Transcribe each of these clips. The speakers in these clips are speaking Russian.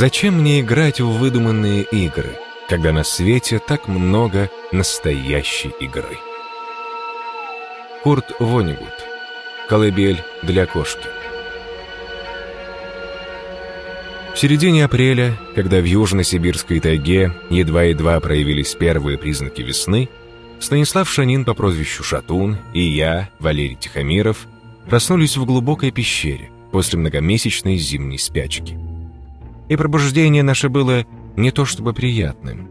Зачем мне играть в выдуманные игры, когда на свете так много настоящей игры? Курт Вонигут. Колыбель для кошки. В середине апреля, когда в южно-сибирской тайге едва-едва проявились первые признаки весны, Станислав Шанин по прозвищу Шатун и я, Валерий Тихомиров, проснулись в глубокой пещере после многомесячной зимней спячки и пробуждение наше было не то чтобы приятным.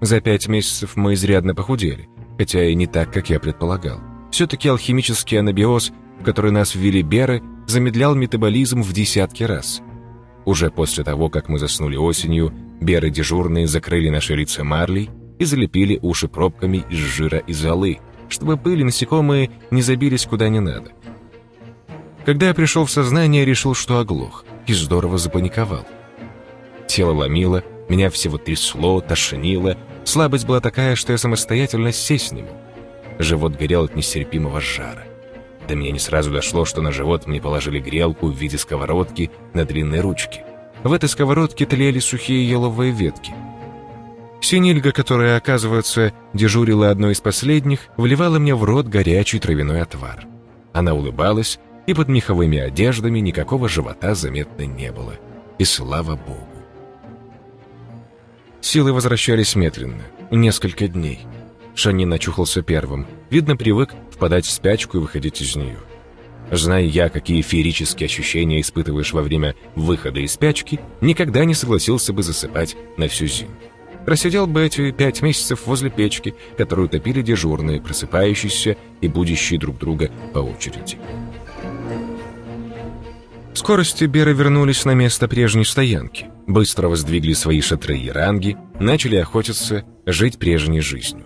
За пять месяцев мы изрядно похудели, хотя и не так, как я предполагал. Все-таки алхимический анабиоз, в который нас ввели Беры, замедлял метаболизм в десятки раз. Уже после того, как мы заснули осенью, Беры дежурные закрыли наши лица марлей и залепили уши пробками из жира и золы, чтобы пыль и насекомые не забились куда не надо. Когда я пришел в сознание, решил, что оглох, и здорово запаниковал. Тело ломило, меня всего трясло, тошнило. Слабость была такая, что я самостоятельно сесть не мог. Живот горел от нестерпимого жара. До меня не сразу дошло, что на живот мне положили грелку в виде сковородки на длинной ручке. В этой сковородке тлели сухие еловые ветки. Синильга, которая, оказывается, дежурила одной из последних, вливала мне в рот горячий травяной отвар. Она улыбалась, и под меховыми одеждами никакого живота заметно не было. И слава богу. Силы возвращались медленно, несколько дней. Шанин очухался первым. Видно, привык впадать в спячку и выходить из нее. Зная я, какие феерические ощущения испытываешь во время выхода из спячки, никогда не согласился бы засыпать на всю зиму. Просидел бы эти пять месяцев возле печки, которую топили дежурные, просыпающиеся и будущие друг друга по очереди. Скорости Беры вернулись на место прежней стоянки, быстро воздвигли свои шатры и ранги, начали охотиться, жить прежней жизнью.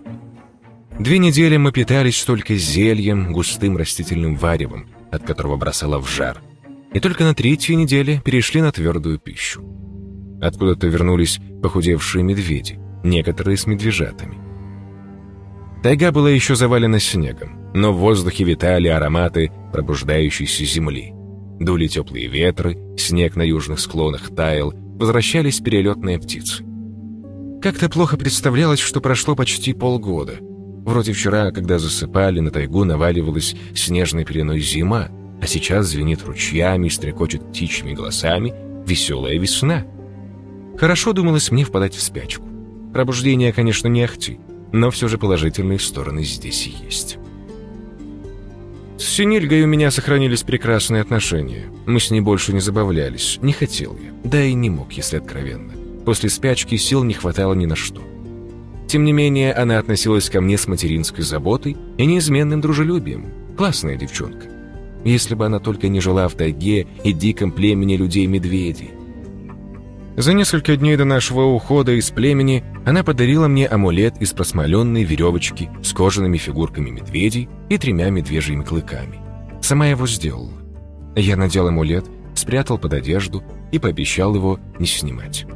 Две недели мы питались только зельем, густым растительным варевом, от которого бросало в жар, и только на третьей неделе перешли на твердую пищу. Откуда-то вернулись похудевшие медведи, некоторые с медвежатами. Тайга была еще завалена снегом, но в воздухе витали ароматы пробуждающейся земли – Дули теплые ветры, снег на южных склонах таял, возвращались перелетные птицы. Как-то плохо представлялось, что прошло почти полгода. Вроде вчера, когда засыпали, на тайгу наваливалась снежной пеленой зима, а сейчас звенит ручьями стрекочет птичьими голосами веселая весна. Хорошо думалось мне впадать в спячку. Пробуждение, конечно, не ахти, но все же положительные стороны здесь есть. С Синильгой у меня сохранились прекрасные отношения. Мы с ней больше не забавлялись, не хотел я, да и не мог, если откровенно. После спячки сил не хватало ни на что. Тем не менее, она относилась ко мне с материнской заботой и неизменным дружелюбием. Классная девчонка. Если бы она только не жила в тайге и диком племени людей-медведей. За несколько дней до нашего ухода из племени она подарила мне амулет из просмоленной веревочки с кожаными фигурками медведей и тремя медвежьими клыками. Сама его сделала. Я надел амулет, спрятал под одежду и пообещал его не снимать.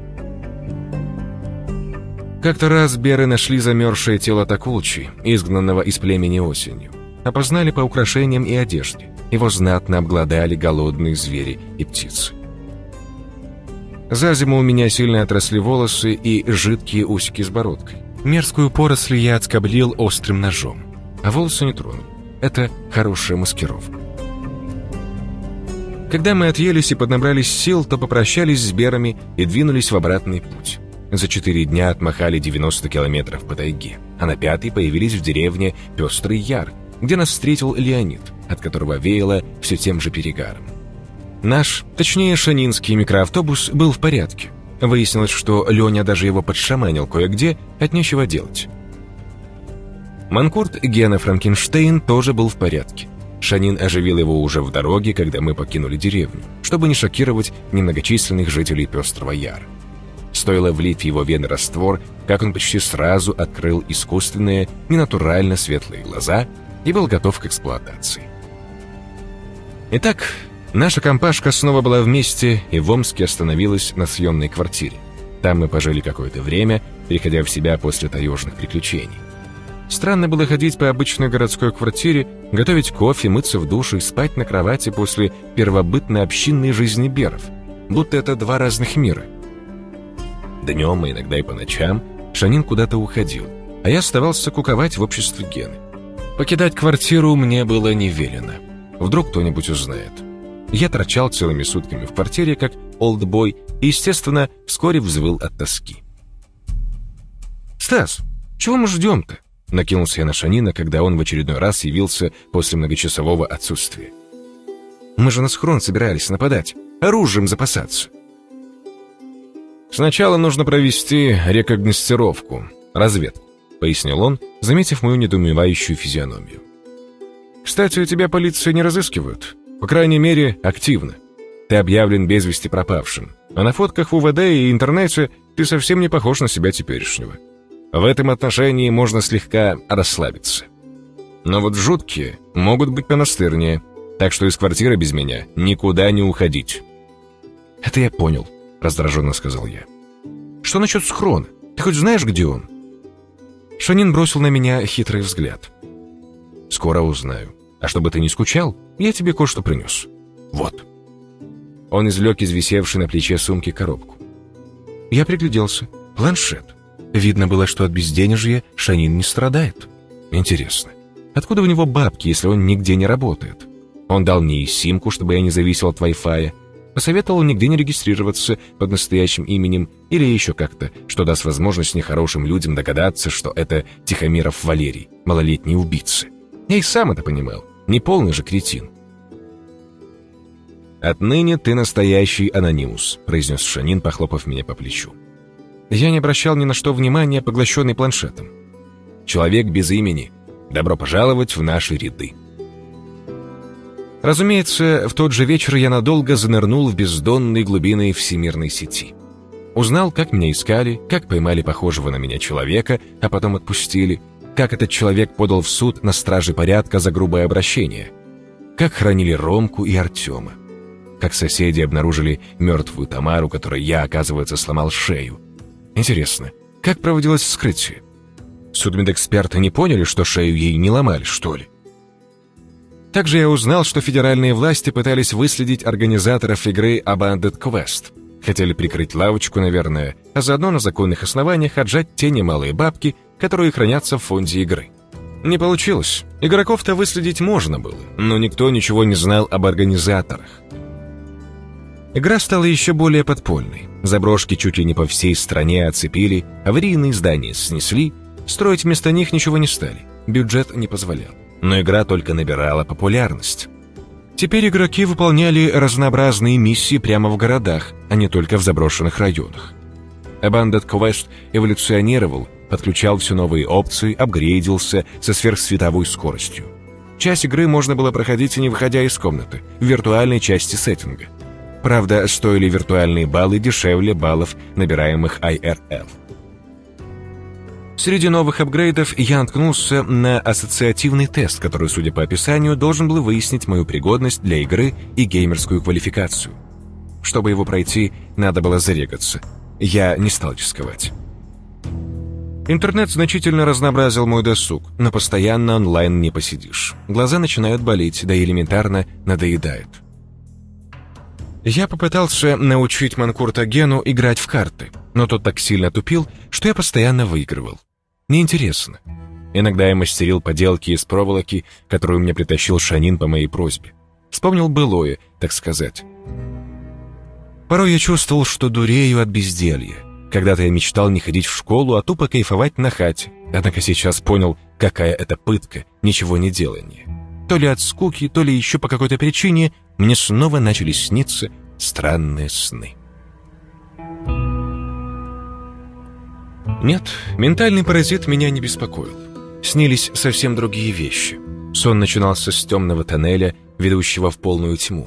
Как-то раз Беры нашли замерзшее тело Такулчи, изгнанного из племени осенью. Опознали по украшениям и одежде. Его знатно обглодали голодные звери и птицы. За зиму у меня сильно отросли волосы и жидкие усики с бородкой. Мерзкую поросль я отскоблил острым ножом, а волосы не тронул. Это хорошая маскировка. Когда мы отъелись и поднабрались сил, то попрощались с берами и двинулись в обратный путь. За четыре дня отмахали 90 километров по тайге, а на пятый появились в деревне Пестрый Яр, где нас встретил Леонид, от которого веяло все тем же перегаром. Наш, точнее шанинский микроавтобус был в порядке. Выяснилось, что Леня даже его подшаманил кое-где, от нечего делать. Манкурт Гена Франкенштейн тоже был в порядке. Шанин оживил его уже в дороге, когда мы покинули деревню, чтобы не шокировать немногочисленных жителей Пестрого Яра. Стоило влить в его вены раствор, как он почти сразу открыл искусственные, ненатурально светлые глаза и был готов к эксплуатации. Итак, Наша компашка снова была вместе и в Омске остановилась на съемной квартире. Там мы пожили какое-то время, приходя в себя после таежных приключений. Странно было ходить по обычной городской квартире, готовить кофе, мыться в душе и спать на кровати после первобытной общинной жизни беров. Будто это два разных мира. Днем, а иногда и по ночам, Шанин куда-то уходил, а я оставался куковать в обществе Гены. Покидать квартиру мне было не велено. Вдруг кто-нибудь узнает. Я торчал целыми сутками в квартире, как олдбой, и, естественно, вскоре взвыл от тоски. «Стас, чего мы ждем-то?» Накинулся я на Шанина, когда он в очередной раз явился после многочасового отсутствия. «Мы же на схрон собирались нападать, оружием запасаться». «Сначала нужно провести рекогностировку, разведку», пояснил он, заметив мою недоумевающую физиономию. «Кстати, тебя полиция не разыскивают. По крайней мере, активно. Ты объявлен без вести пропавшим, а на фотках в УВД и интернете ты совсем не похож на себя теперешнего. В этом отношении можно слегка расслабиться. Но вот жуткие могут быть понастырнее, так что из квартиры без меня никуда не уходить». «Это я понял», — раздраженно сказал я. «Что насчет схрона? Ты хоть знаешь, где он?» Шанин бросил на меня хитрый взгляд. «Скоро узнаю. А чтобы ты не скучал, я тебе кое-что принес. Вот». Он извлек из висевшей на плече сумки коробку. Я пригляделся. Планшет. Видно было, что от безденежья Шанин не страдает. Интересно, откуда у него бабки, если он нигде не работает? Он дал мне и симку, чтобы я не зависел от Wi-Fi. Посоветовал нигде не регистрироваться под настоящим именем или еще как-то, что даст возможность нехорошим людям догадаться, что это Тихомиров Валерий, малолетний убийца. Я и сам это понимал. Не полный же кретин. «Отныне ты настоящий анонимус», — произнес Шанин, похлопав меня по плечу. Я не обращал ни на что внимания, поглощенный планшетом. «Человек без имени. Добро пожаловать в наши ряды». Разумеется, в тот же вечер я надолго занырнул в бездонные глубины всемирной сети. Узнал, как меня искали, как поймали похожего на меня человека, а потом отпустили, как этот человек подал в суд на страже порядка за грубое обращение, как хранили Ромку и Артема, как соседи обнаружили мертвую Тамару, которой я, оказывается, сломал шею. Интересно, как проводилось вскрытие? Судмедэксперты не поняли, что шею ей не ломали, что ли? Также я узнал, что федеральные власти пытались выследить организаторов игры Abandoned Quest. Хотели прикрыть лавочку, наверное, а заодно на законных основаниях отжать те немалые бабки, которые хранятся в фонде игры. Не получилось. Игроков-то выследить можно было, но никто ничего не знал об организаторах. Игра стала еще более подпольной. Заброшки чуть ли не по всей стране оцепили, аварийные здания снесли, строить вместо них ничего не стали, бюджет не позволял но игра только набирала популярность. Теперь игроки выполняли разнообразные миссии прямо в городах, а не только в заброшенных районах. Abandoned Quest эволюционировал, подключал все новые опции, апгрейдился со сверхсветовой скоростью. Часть игры можно было проходить, не выходя из комнаты, в виртуальной части сеттинга. Правда, стоили виртуальные баллы дешевле баллов, набираемых IRL. Среди новых апгрейдов я наткнулся на ассоциативный тест, который, судя по описанию, должен был выяснить мою пригодность для игры и геймерскую квалификацию. Чтобы его пройти, надо было зарегаться. Я не стал рисковать. Интернет значительно разнообразил мой досуг, но постоянно онлайн не посидишь. Глаза начинают болеть, да и элементарно надоедают. Я попытался научить Манкурта Гену играть в карты, но тот так сильно тупил, что я постоянно выигрывал. Неинтересно. Иногда я мастерил поделки из проволоки, которую мне притащил Шанин по моей просьбе. Вспомнил былое, так сказать. Порой я чувствовал, что дурею от безделья. Когда-то я мечтал не ходить в школу, а тупо кайфовать на хате. Однако сейчас понял, какая это пытка, ничего не делание. То ли от скуки, то ли еще по какой-то причине мне снова начали сниться странные сны. Нет, ментальный паразит меня не беспокоил. Снились совсем другие вещи. Сон начинался с темного тоннеля, ведущего в полную тьму.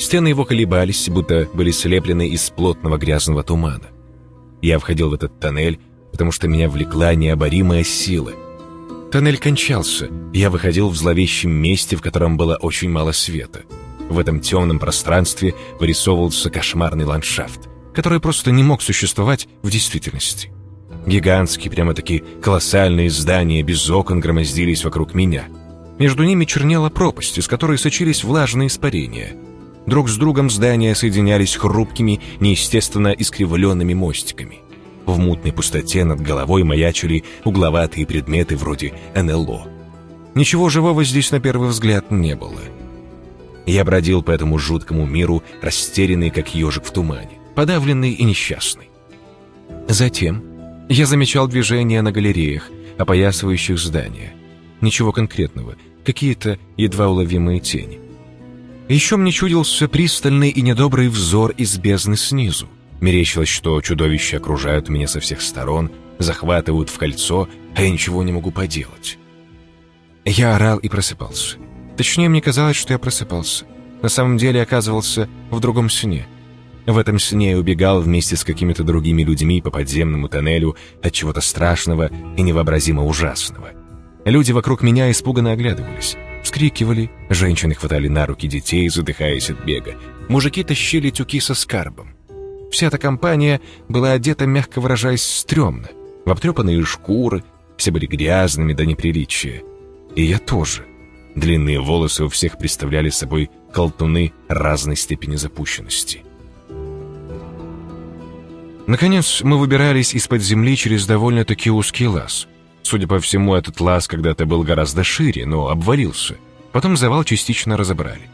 Стены его колебались, будто были слеплены из плотного грязного тумана. Я входил в этот тоннель, потому что меня влекла необоримая сила. Тоннель кончался, и я выходил в зловещем месте, в котором было очень мало света. В этом темном пространстве вырисовывался кошмарный ландшафт, который просто не мог существовать в действительности. Гигантские, прямо-таки колоссальные здания без окон громоздились вокруг меня. Между ними чернела пропасть, из которой сочились влажные испарения. Друг с другом здания соединялись хрупкими, неестественно искривленными мостиками. В мутной пустоте над головой маячили угловатые предметы вроде НЛО. Ничего живого здесь на первый взгляд не было. Я бродил по этому жуткому миру, растерянный, как ежик в тумане, подавленный и несчастный. Затем я замечал движения на галереях, опоясывающих здания. Ничего конкретного, какие-то едва уловимые тени. Еще мне чудился пристальный и недобрый взор из бездны снизу. Мерещилось, что чудовища окружают меня со всех сторон, захватывают в кольцо, а я ничего не могу поделать. Я орал и просыпался. Точнее, мне казалось, что я просыпался. На самом деле оказывался в другом сне. В этом сне я убегал вместе с какими-то другими людьми по подземному тоннелю от чего-то страшного и невообразимо ужасного. Люди вокруг меня испуганно оглядывались. Вскрикивали, женщины хватали на руки детей, задыхаясь от бега. Мужики тащили тюки со скарбом. Вся эта компания была одета, мягко выражаясь, стрёмно. В обтрепанные шкуры, все были грязными до неприличия. И я тоже. Длинные волосы у всех представляли собой колтуны разной степени запущенности. Наконец, мы выбирались из-под земли через довольно-таки узкий лаз. Судя по всему, этот лаз когда-то был гораздо шире, но обвалился. Потом завал частично разобрали.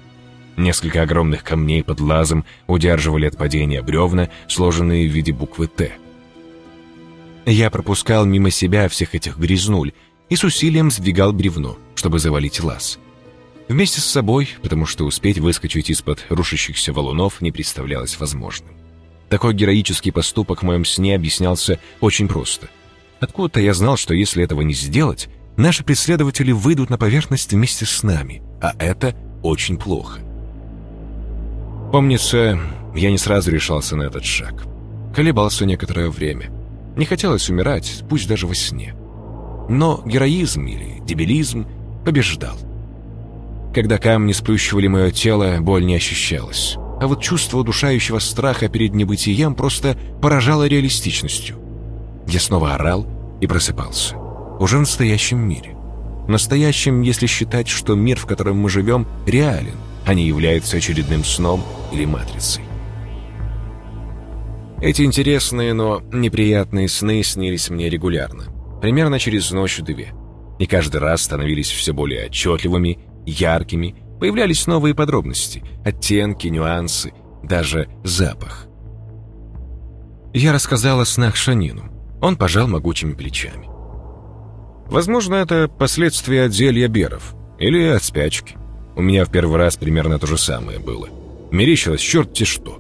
Несколько огромных камней под лазом удерживали от падения бревна, сложенные в виде буквы «Т». Я пропускал мимо себя всех этих грязнуль и с усилием сдвигал бревно, чтобы завалить лаз. Вместе с собой, потому что успеть выскочить из-под рушащихся валунов не представлялось возможным. Такой героический поступок в моем сне объяснялся очень просто. Откуда-то я знал, что если этого не сделать, наши преследователи выйдут на поверхность вместе с нами, а это очень плохо. Помнится, я не сразу решался на этот шаг. Колебался некоторое время. Не хотелось умирать, пусть даже во сне. Но героизм или дебилизм побеждал. Когда камни сплющивали мое тело, боль не ощущалась. А вот чувство удушающего страха перед небытием просто поражало реалистичностью. Я снова орал и просыпался. Уже в настоящем мире. Настоящем, если считать, что мир, в котором мы живем, реален, а не является очередным сном или матрицей. Эти интересные, но неприятные сны снились мне регулярно, примерно через ночь-две, и каждый раз становились все более отчетливыми, яркими, появлялись новые подробности, оттенки, нюансы, даже запах. Я рассказал о снах Шанину. Он пожал могучими плечами. Возможно, это последствия от беров или от спячки. У меня в первый раз примерно то же самое было. Мерещилось черт-те что.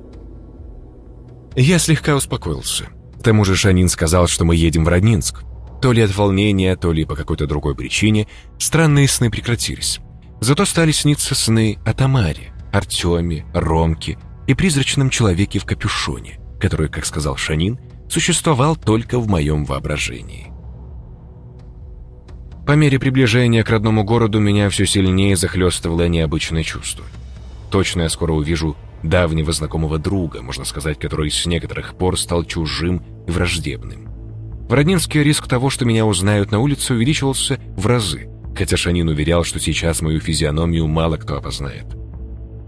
Я слегка успокоился. К тому же Шанин сказал, что мы едем в Роднинск. То ли от волнения, то ли по какой-то другой причине странные сны прекратились. Зато стали сниться сны о Тамаре, Артеме, Ромке и призрачном человеке в капюшоне, который, как сказал Шанин, существовал только в моем воображении. По мере приближения к родному городу меня все сильнее захлестывало необычное чувство. Точно я скоро увижу давнего знакомого друга, можно сказать, который с некоторых пор стал чужим и враждебным. В Роднинске риск того, что меня узнают на улице, увеличивался в разы, хотя Шанин уверял, что сейчас мою физиономию мало кто опознает.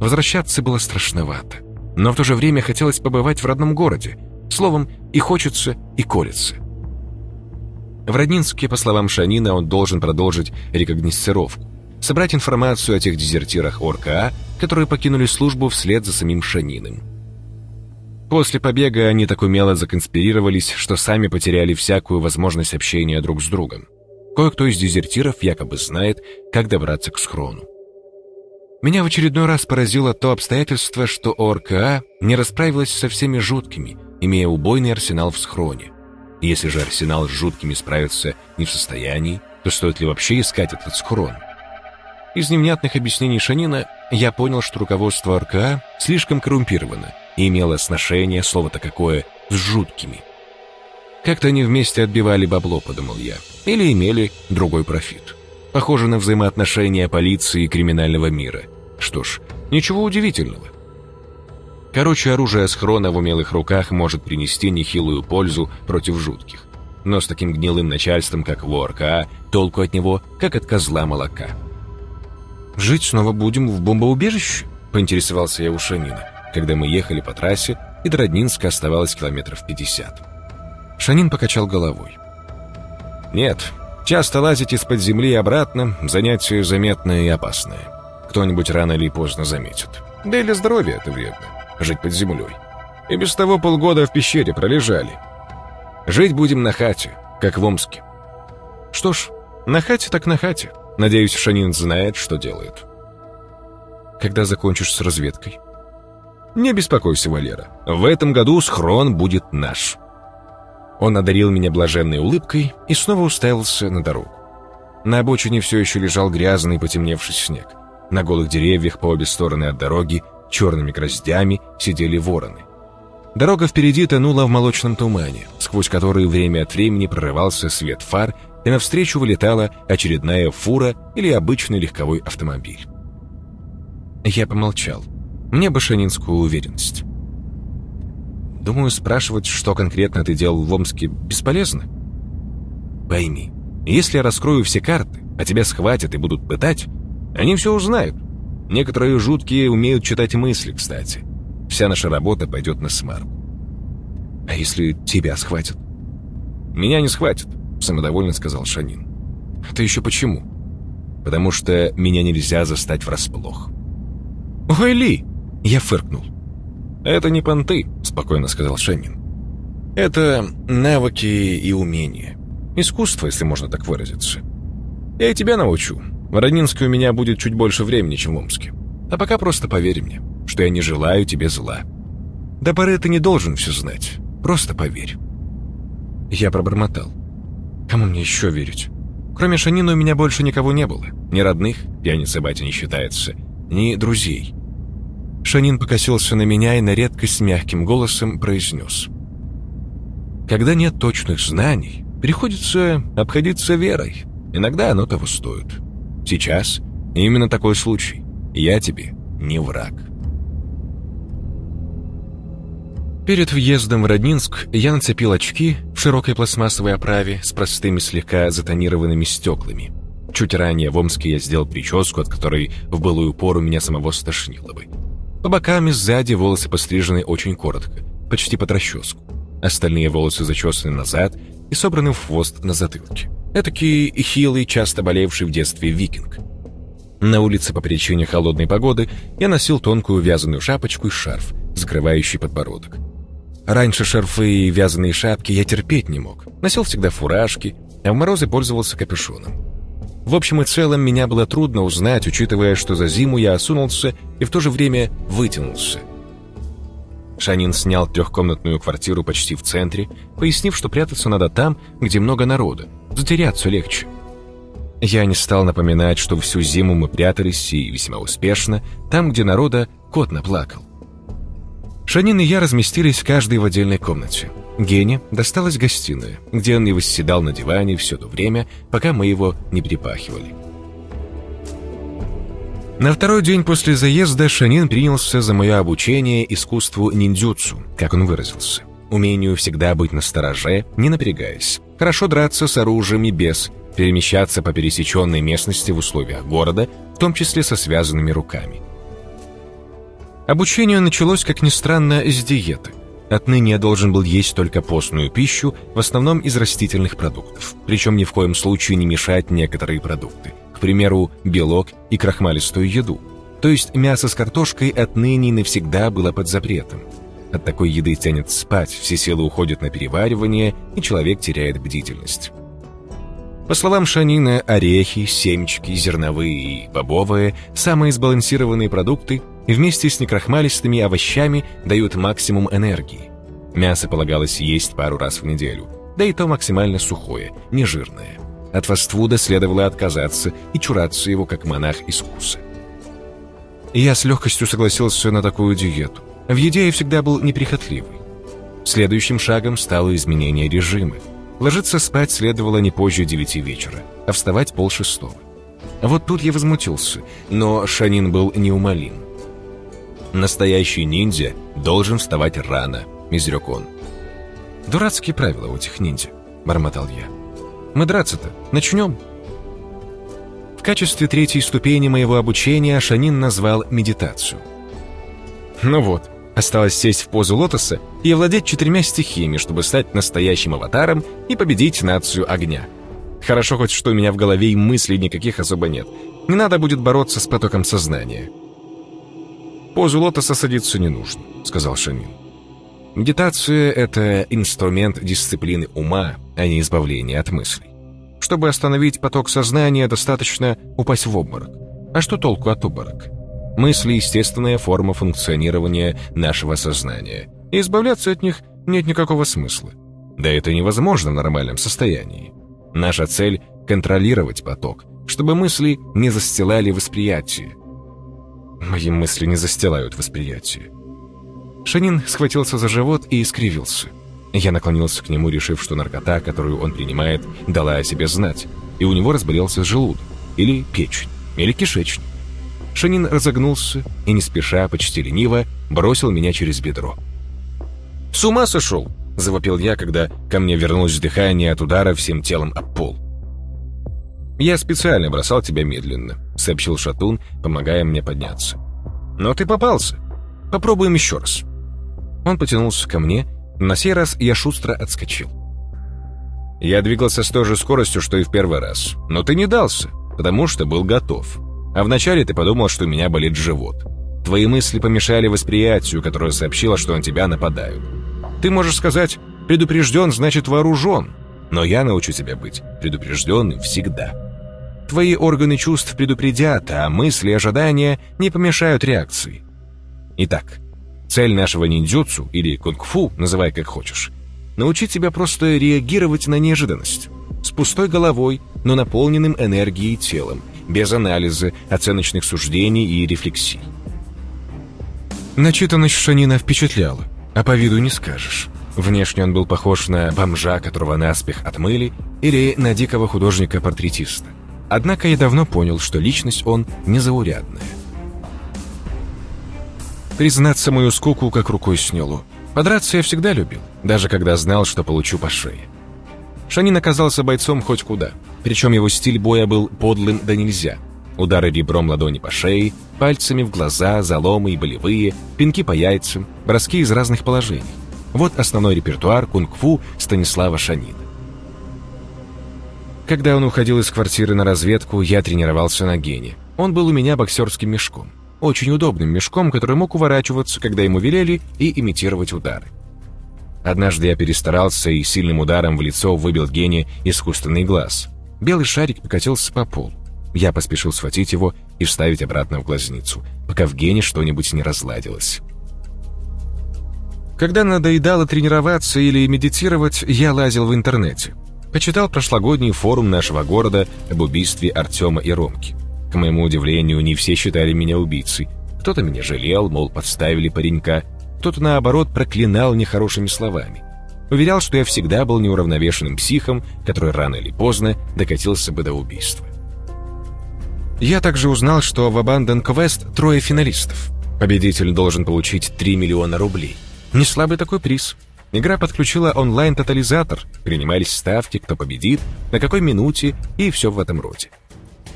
Возвращаться было страшновато, но в то же время хотелось побывать в родном городе. Словом, и хочется, и колется. В Роднинске, по словам Шанина, он должен продолжить рекогносцировку, собрать информацию о тех дезертирах ОРКА, которые покинули службу вслед за самим Шаниным. После побега они так умело законспирировались, что сами потеряли всякую возможность общения друг с другом. Кое-кто из дезертиров якобы знает, как добраться к схрону. Меня в очередной раз поразило то обстоятельство, что ОРКА не расправилась со всеми жуткими, имея убойный арсенал в схроне. Если же арсенал с жуткими справиться не в состоянии, то стоит ли вообще искать этот схрон? Из невнятных объяснений Шанина я понял, что руководство РКА слишком коррумпировано и имело сношение, слово-то какое, с жуткими. Как-то они вместе отбивали бабло, подумал я, или имели другой профит. Похоже на взаимоотношения полиции и криминального мира. Что ж, ничего удивительного. Короче, оружие схрона в умелых руках может принести нехилую пользу против жутких. Но с таким гнилым начальством, как ВОРКА, толку от него, как от козла молока. «Жить снова будем в бомбоубежище?» — поинтересовался я у Шанина, когда мы ехали по трассе, и до Роднинска оставалось километров 50. Шанин покачал головой. «Нет, часто лазить из-под земли и обратно – занятие заметное и опасное. Кто-нибудь рано или поздно заметит. Да и для здоровья это вредно – жить под землей. И без того полгода в пещере пролежали. Жить будем на хате, как в Омске. Что ж, на хате так на хате. Надеюсь, Шанин знает, что делает. Когда закончишь с разведкой? Не беспокойся, Валера. В этом году схрон будет наш. Он одарил меня блаженной улыбкой и снова уставился на дорогу. На обочине все еще лежал грязный потемневший снег. На голых деревьях по обе стороны от дороги черными гроздями сидели вороны. Дорога впереди тонула в молочном тумане, сквозь который время от времени прорывался свет фар, и навстречу вылетала очередная фура или обычный легковой автомобиль. Я помолчал. Мне бы шанинскую уверенность. Думаю, спрашивать, что конкретно ты делал в Омске, бесполезно. Пойми, если я раскрою все карты, а тебя схватят и будут пытать, они все узнают. Некоторые жуткие умеют читать мысли, кстати. Вся наша работа пойдет на смарку. А если тебя схватят? Меня не схватят, самодовольно сказал Шанин. Это еще почему? Потому что меня нельзя застать врасплох. Ой, Ли! Я фыркнул. Это не понты, спокойно сказал Шанин. Это навыки и умения. Искусство, если можно так выразиться. Я и тебя научу. В Ранинске у меня будет чуть больше времени, чем в Омске. А пока просто поверь мне что я не желаю тебе зла. До поры ты не должен все знать. Просто поверь». Я пробормотал. «Кому мне еще верить? Кроме Шанина у меня больше никого не было. Ни родных, пьяница батя не считается, ни друзей». Шанин покосился на меня и на редкость мягким голосом произнес. «Когда нет точных знаний, приходится обходиться верой. Иногда оно того стоит. Сейчас именно такой случай. Я тебе не враг». Перед въездом в Роднинск я нацепил очки в широкой пластмассовой оправе с простыми слегка затонированными стеклами. Чуть ранее в Омске я сделал прическу, от которой в былую пору меня самого стошнило бы. По бокам и сзади волосы пострижены очень коротко, почти под расческу. Остальные волосы зачесаны назад и собраны в хвост на затылке. Этакий хилый, часто болевший в детстве викинг. На улице по причине холодной погоды я носил тонкую вязаную шапочку и шарф, скрывающий подбородок. Раньше шарфы и вязаные шапки я терпеть не мог. Носил всегда фуражки, а в морозы пользовался капюшоном. В общем и целом, меня было трудно узнать, учитывая, что за зиму я осунулся и в то же время вытянулся. Шанин снял трехкомнатную квартиру почти в центре, пояснив, что прятаться надо там, где много народа, затеряться легче. Я не стал напоминать, что всю зиму мы прятались и весьма успешно, там, где народа кот наплакал. Шанин и я разместились каждый в отдельной комнате. Гене досталась гостиная, где он и восседал на диване все то время, пока мы его не перепахивали. На второй день после заезда Шанин принялся за мое обучение искусству ниндзюцу, как он выразился. Умению всегда быть настороже, не напрягаясь. Хорошо драться с оружием и без, перемещаться по пересеченной местности в условиях города, в том числе со связанными руками. Обучение началось, как ни странно, с диеты. Отныне я должен был есть только постную пищу, в основном из растительных продуктов. Причем ни в коем случае не мешать некоторые продукты. К примеру, белок и крахмалистую еду. То есть мясо с картошкой отныне навсегда было под запретом. От такой еды тянет спать, все силы уходят на переваривание, и человек теряет бдительность. По словам Шанина, орехи, семечки, зерновые и бобовые – самые сбалансированные продукты, и вместе с некрахмалистыми овощами дают максимум энергии. Мясо полагалось есть пару раз в неделю, да и то максимально сухое, нежирное. От фастфуда следовало отказаться и чураться его как монах искуса. Я с легкостью согласился на такую диету. В еде я всегда был неприхотливый. Следующим шагом стало изменение режима. Ложиться спать следовало не позже девяти вечера, а вставать полшестого. Вот тут я возмутился, но Шанин был неумолим. Настоящий ниндзя должен вставать рано, изрек он. Дурацкие правила у этих ниндзя, бормотал я. Мы драться-то начнем. В качестве третьей ступени моего обучения Шанин назвал медитацию. Ну вот, Осталось сесть в позу лотоса и овладеть четырьмя стихиями, чтобы стать настоящим аватаром и победить нацию огня. Хорошо хоть, что у меня в голове и мыслей никаких особо нет. Не надо будет бороться с потоком сознания. «Позу лотоса садиться не нужно», — сказал Шамин. Медитация — это инструмент дисциплины ума, а не избавления от мыслей. Чтобы остановить поток сознания, достаточно упасть в обморок. А что толку от обморок? Мысли — естественная форма функционирования нашего сознания. И избавляться от них нет никакого смысла. Да это невозможно в нормальном состоянии. Наша цель — контролировать поток, чтобы мысли не застилали восприятие. Мои мысли не застилают восприятие. Шанин схватился за живот и искривился. Я наклонился к нему, решив, что наркота, которую он принимает, дала о себе знать, и у него разболелся желудок, или печень, или кишечник. Шанин разогнулся и, не спеша, почти лениво, бросил меня через бедро. «С ума сошел!» — завопил я, когда ко мне вернулось дыхание от удара всем телом об пол. «Я специально бросал тебя медленно», — сообщил Шатун, помогая мне подняться. «Но ты попался. Попробуем еще раз». Он потянулся ко мне, на сей раз я шустро отскочил. Я двигался с той же скоростью, что и в первый раз, но ты не дался, потому что был готов. А вначале ты подумал, что у меня болит живот. Твои мысли помешали восприятию, которое сообщило, что на тебя нападают. Ты можешь сказать «предупрежден, значит вооружен», но я научу тебя быть предупрежденным всегда. Твои органы чувств предупредят, а мысли и ожидания не помешают реакции. Итак, Цель нашего ниндзюцу, или кунг-фу, называй как хочешь, научить тебя просто реагировать на неожиданность. С пустой головой, но наполненным энергией телом, без анализа, оценочных суждений и рефлексий. Начитанность Шанина впечатляла, а по виду не скажешь. Внешне он был похож на бомжа, которого наспех отмыли, или на дикого художника-портретиста. Однако я давно понял, что личность он незаурядная. Признаться, мою скуку как рукой сняло. Подраться я всегда любил, даже когда знал, что получу по шее. Шанин оказался бойцом хоть куда, причем его стиль боя был подлым да нельзя. Удары ребром ладони по шее, пальцами в глаза, заломы и болевые, пинки по яйцам, броски из разных положений. Вот основной репертуар кунг-фу Станислава Шанина. Когда он уходил из квартиры на разведку, я тренировался на гене. Он был у меня боксерским мешком очень удобным мешком, который мог уворачиваться, когда ему велели, и имитировать удары. Однажды я перестарался и сильным ударом в лицо выбил Гене искусственный глаз. Белый шарик покатился по полу. Я поспешил схватить его и вставить обратно в глазницу, пока в Гене что-нибудь не разладилось. Когда надоедало тренироваться или медитировать, я лазил в интернете. Почитал прошлогодний форум нашего города об убийстве Артема и Ромки. К моему удивлению, не все считали меня убийцей. Кто-то меня жалел, мол, подставили паренька, кто-то, наоборот, проклинал нехорошими словами. Уверял, что я всегда был неуравновешенным психом, который рано или поздно докатился бы до убийства. Я также узнал, что в Abandon Quest трое финалистов. Победитель должен получить 3 миллиона рублей. Не слабый такой приз. Игра подключила онлайн-тотализатор, принимались ставки, кто победит, на какой минуте и все в этом роде.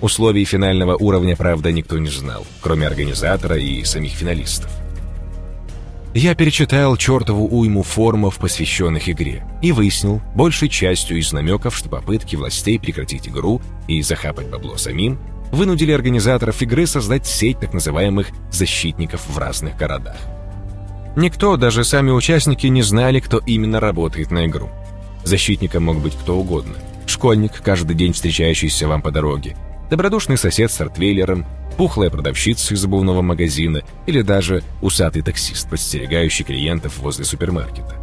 Условий финального уровня, правда, никто не знал, кроме организатора и самих финалистов. Я перечитал чертову уйму форумов, посвященных игре, и выяснил, большей частью из намеков, что попытки властей прекратить игру и захапать бабло самим, вынудили организаторов игры создать сеть так называемых «защитников» в разных городах. Никто, даже сами участники, не знали, кто именно работает на игру. Защитником мог быть кто угодно. Школьник, каждый день встречающийся вам по дороге, добродушный сосед с артвейлером, пухлая продавщица из обувного магазина или даже усатый таксист, подстерегающий клиентов возле супермаркета.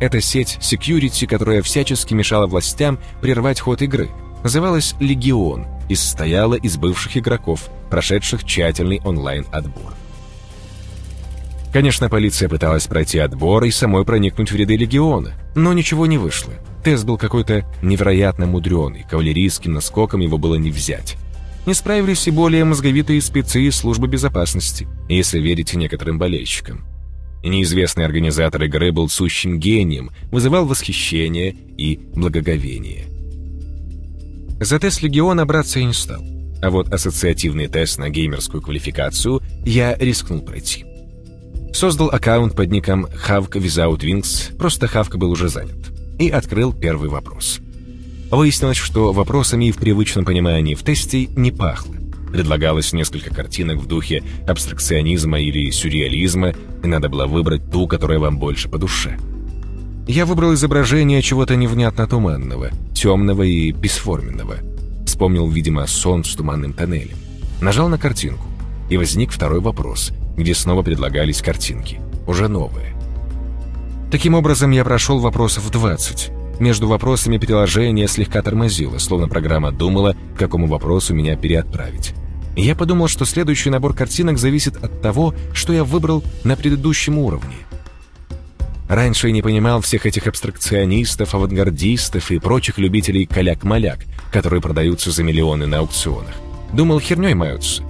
Эта сеть security, которая всячески мешала властям прервать ход игры, называлась «Легион» и состояла из бывших игроков, прошедших тщательный онлайн-отбор. Конечно, полиция пыталась пройти отбор и самой проникнуть в ряды легиона, но ничего не вышло. Тест был какой-то невероятно мудреный, кавалерийским наскоком его было не взять. Не справились и более мозговитые спецы из службы безопасности, если верить некоторым болельщикам. неизвестный организатор игры был сущим гением, вызывал восхищение и благоговение. За тест Легиона браться я не стал, а вот ассоциативный тест на геймерскую квалификацию я рискнул пройти. Создал аккаунт под ником Havk Without Wings, просто Хавка был уже занят, и открыл первый вопрос. Выяснилось, что вопросами в привычном понимании в тесте не пахло. Предлагалось несколько картинок в духе абстракционизма или сюрреализма, и надо было выбрать ту, которая вам больше по душе. Я выбрал изображение чего-то невнятно туманного, темного и бесформенного. Вспомнил, видимо, сон с туманным тоннелем. Нажал на картинку, и возник второй вопрос, где снова предлагались картинки, уже новые. Таким образом, я прошел вопросов 20. Между вопросами приложение слегка тормозило, словно программа думала, к какому вопросу меня переотправить. Я подумал, что следующий набор картинок зависит от того, что я выбрал на предыдущем уровне. Раньше я не понимал всех этих абстракционистов, авангардистов и прочих любителей каляк-маляк, которые продаются за миллионы на аукционах. Думал, херней маются.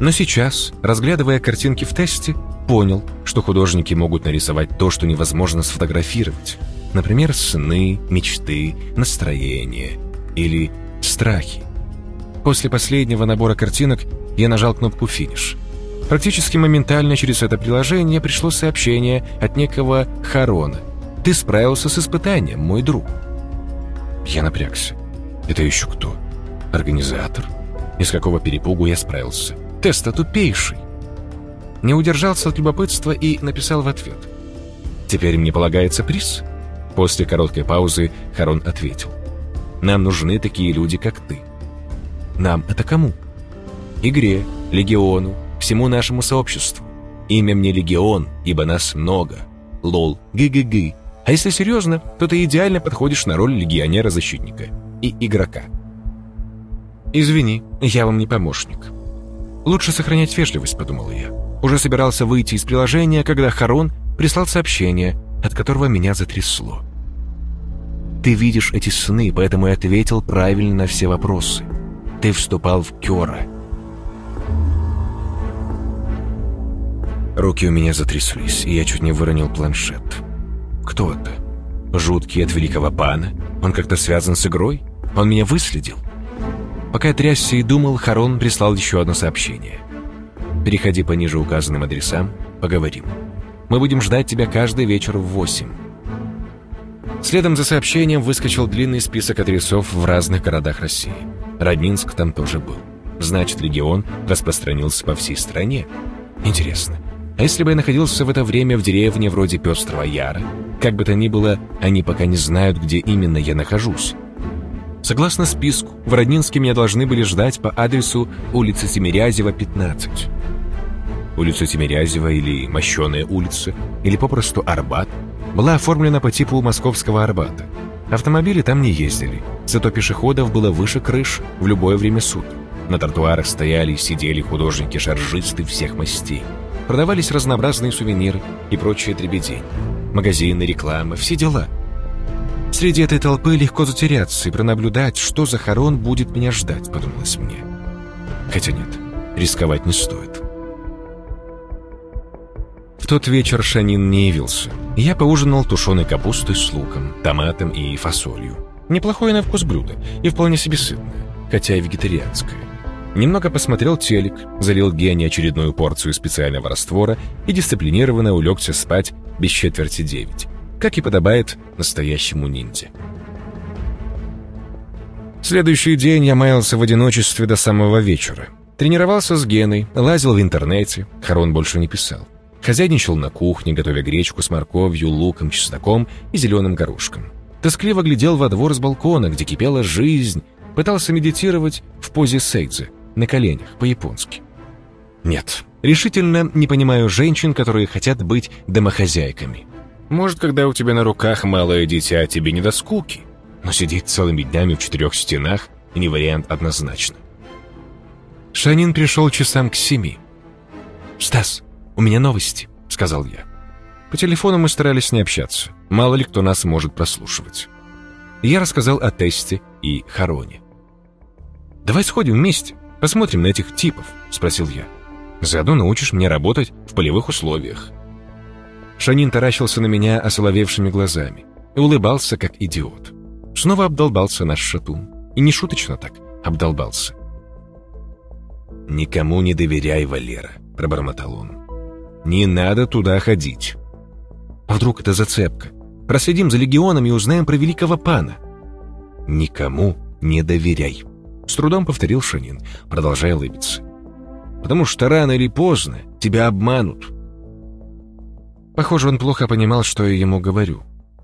Но сейчас, разглядывая картинки в тесте, понял, что художники могут нарисовать то, что невозможно сфотографировать. Например, сны, мечты, настроение или страхи. После последнего набора картинок я нажал кнопку «Финиш». Практически моментально через это приложение пришло сообщение от некого Харона. «Ты справился с испытанием, мой друг». Я напрягся. «Это еще кто? Организатор?» Из какого перепугу я справился? Тест тупейший. Не удержался от любопытства и написал в ответ. «Теперь мне полагается приз?» После короткой паузы Харон ответил. «Нам нужны такие люди, как ты. Нам это кому? Игре, Легиону, всему нашему сообществу. Имя мне Легион, ибо нас много. Лол, гы-гы-гы. А если серьезно, то ты идеально подходишь на роль легионера-защитника и игрока. «Извини, я вам не помощник». «Лучше сохранять вежливость», — подумал я. Уже собирался выйти из приложения, когда Харон прислал сообщение, от которого меня затрясло. «Ты видишь эти сны, поэтому я ответил правильно на все вопросы ты вступал в Кёра. Руки у меня затряслись, и я чуть не выронил планшет. Кто это? Жуткий от великого пана? Он как-то связан с игрой? Он меня выследил? Пока я трясся и думал, Харон прислал еще одно сообщение. «Переходи по ниже указанным адресам, поговорим. Мы будем ждать тебя каждый вечер в восемь». Следом за сообщением выскочил длинный список адресов в разных городах России. Роднинск там тоже был. Значит, легион распространился по всей стране. Интересно, а если бы я находился в это время в деревне вроде Пестрого Яра? Как бы то ни было, они пока не знают, где именно я нахожусь. Согласно списку, в Роднинске меня должны были ждать по адресу улица Тимирязева, 15. Улица Тимирязева или Мощеная улица, или попросту Арбат, была оформлена по типу московского Арбата – Автомобили там не ездили, зато пешеходов было выше крыш в любое время суток. На тротуарах стояли и сидели художники-шаржисты всех мастей. Продавались разнообразные сувениры и прочие дребедень. Магазины, реклама, все дела. Среди этой толпы легко затеряться и пронаблюдать, что за хорон будет меня ждать, подумалось мне. Хотя нет, рисковать не стоит. В тот вечер Шанин не явился. Я поужинал тушеной капустой с луком, томатом и фасолью. Неплохое на вкус блюдо и вполне себе сытное, хотя и вегетарианское. Немного посмотрел телек, залил Гене очередную порцию специального раствора и дисциплинированно улегся спать без четверти девять, как и подобает настоящему ниндзя. Следующий день я маялся в одиночестве до самого вечера. Тренировался с Геной, лазил в интернете, Харон больше не писал. Хозяйничал на кухне, готовя гречку с морковью, луком, чесноком и зеленым горошком. Тоскливо глядел во двор с балкона, где кипела жизнь, пытался медитировать в позе сейдзе, на коленях, по-японски. Нет, решительно не понимаю женщин, которые хотят быть домохозяйками. Может, когда у тебя на руках малое дитя, тебе не до скуки, но сидеть целыми днями в четырех стенах — не вариант однозначно. Шанин пришел часам к семи. «Стас, «У меня новости», — сказал я. По телефону мы старались не общаться. Мало ли кто нас может прослушивать. Я рассказал о тесте и Хароне. «Давай сходим вместе, посмотрим на этих типов», — спросил я. «Заодно научишь меня работать в полевых условиях». Шанин таращился на меня осоловевшими глазами и улыбался, как идиот. Снова обдолбался наш шатун. И не шуточно так, обдолбался. «Никому не доверяй, Валера», — пробормотал он. Не надо туда ходить. А вдруг это зацепка? Проследим за легионом и узнаем про великого пана. Никому не доверяй. С трудом повторил Шанин, продолжая улыбиться. Потому что рано или поздно тебя обманут. Похоже, он плохо понимал, что я ему говорю.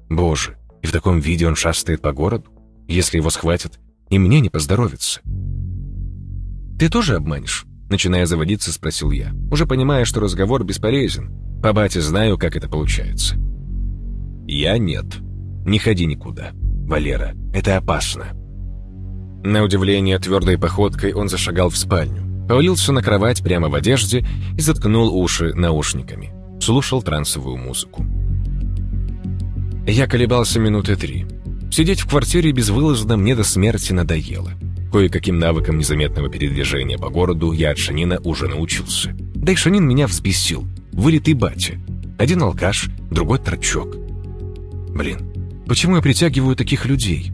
Боже, и в таком виде он шастает по городу? Если его схватят, и мне не поздоровится. «Ты тоже обманешь?» Начиная заводиться, спросил я, уже понимая, что разговор бесполезен. По бате знаю, как это получается. «Я нет. Не ходи никуда. Валера, это опасно». На удивление, твердой походкой он зашагал в спальню, повалился на кровать прямо в одежде и заткнул уши наушниками. Слушал трансовую музыку. Я колебался минуты три. Сидеть в квартире безвылазно мне до смерти надоело. Кое-каким навыкам незаметного передвижения по городу я от Шанина уже научился. Да и Шанин меня взбесил. Вылитый батя. Один алкаш, другой торчок. Блин, почему я притягиваю таких людей?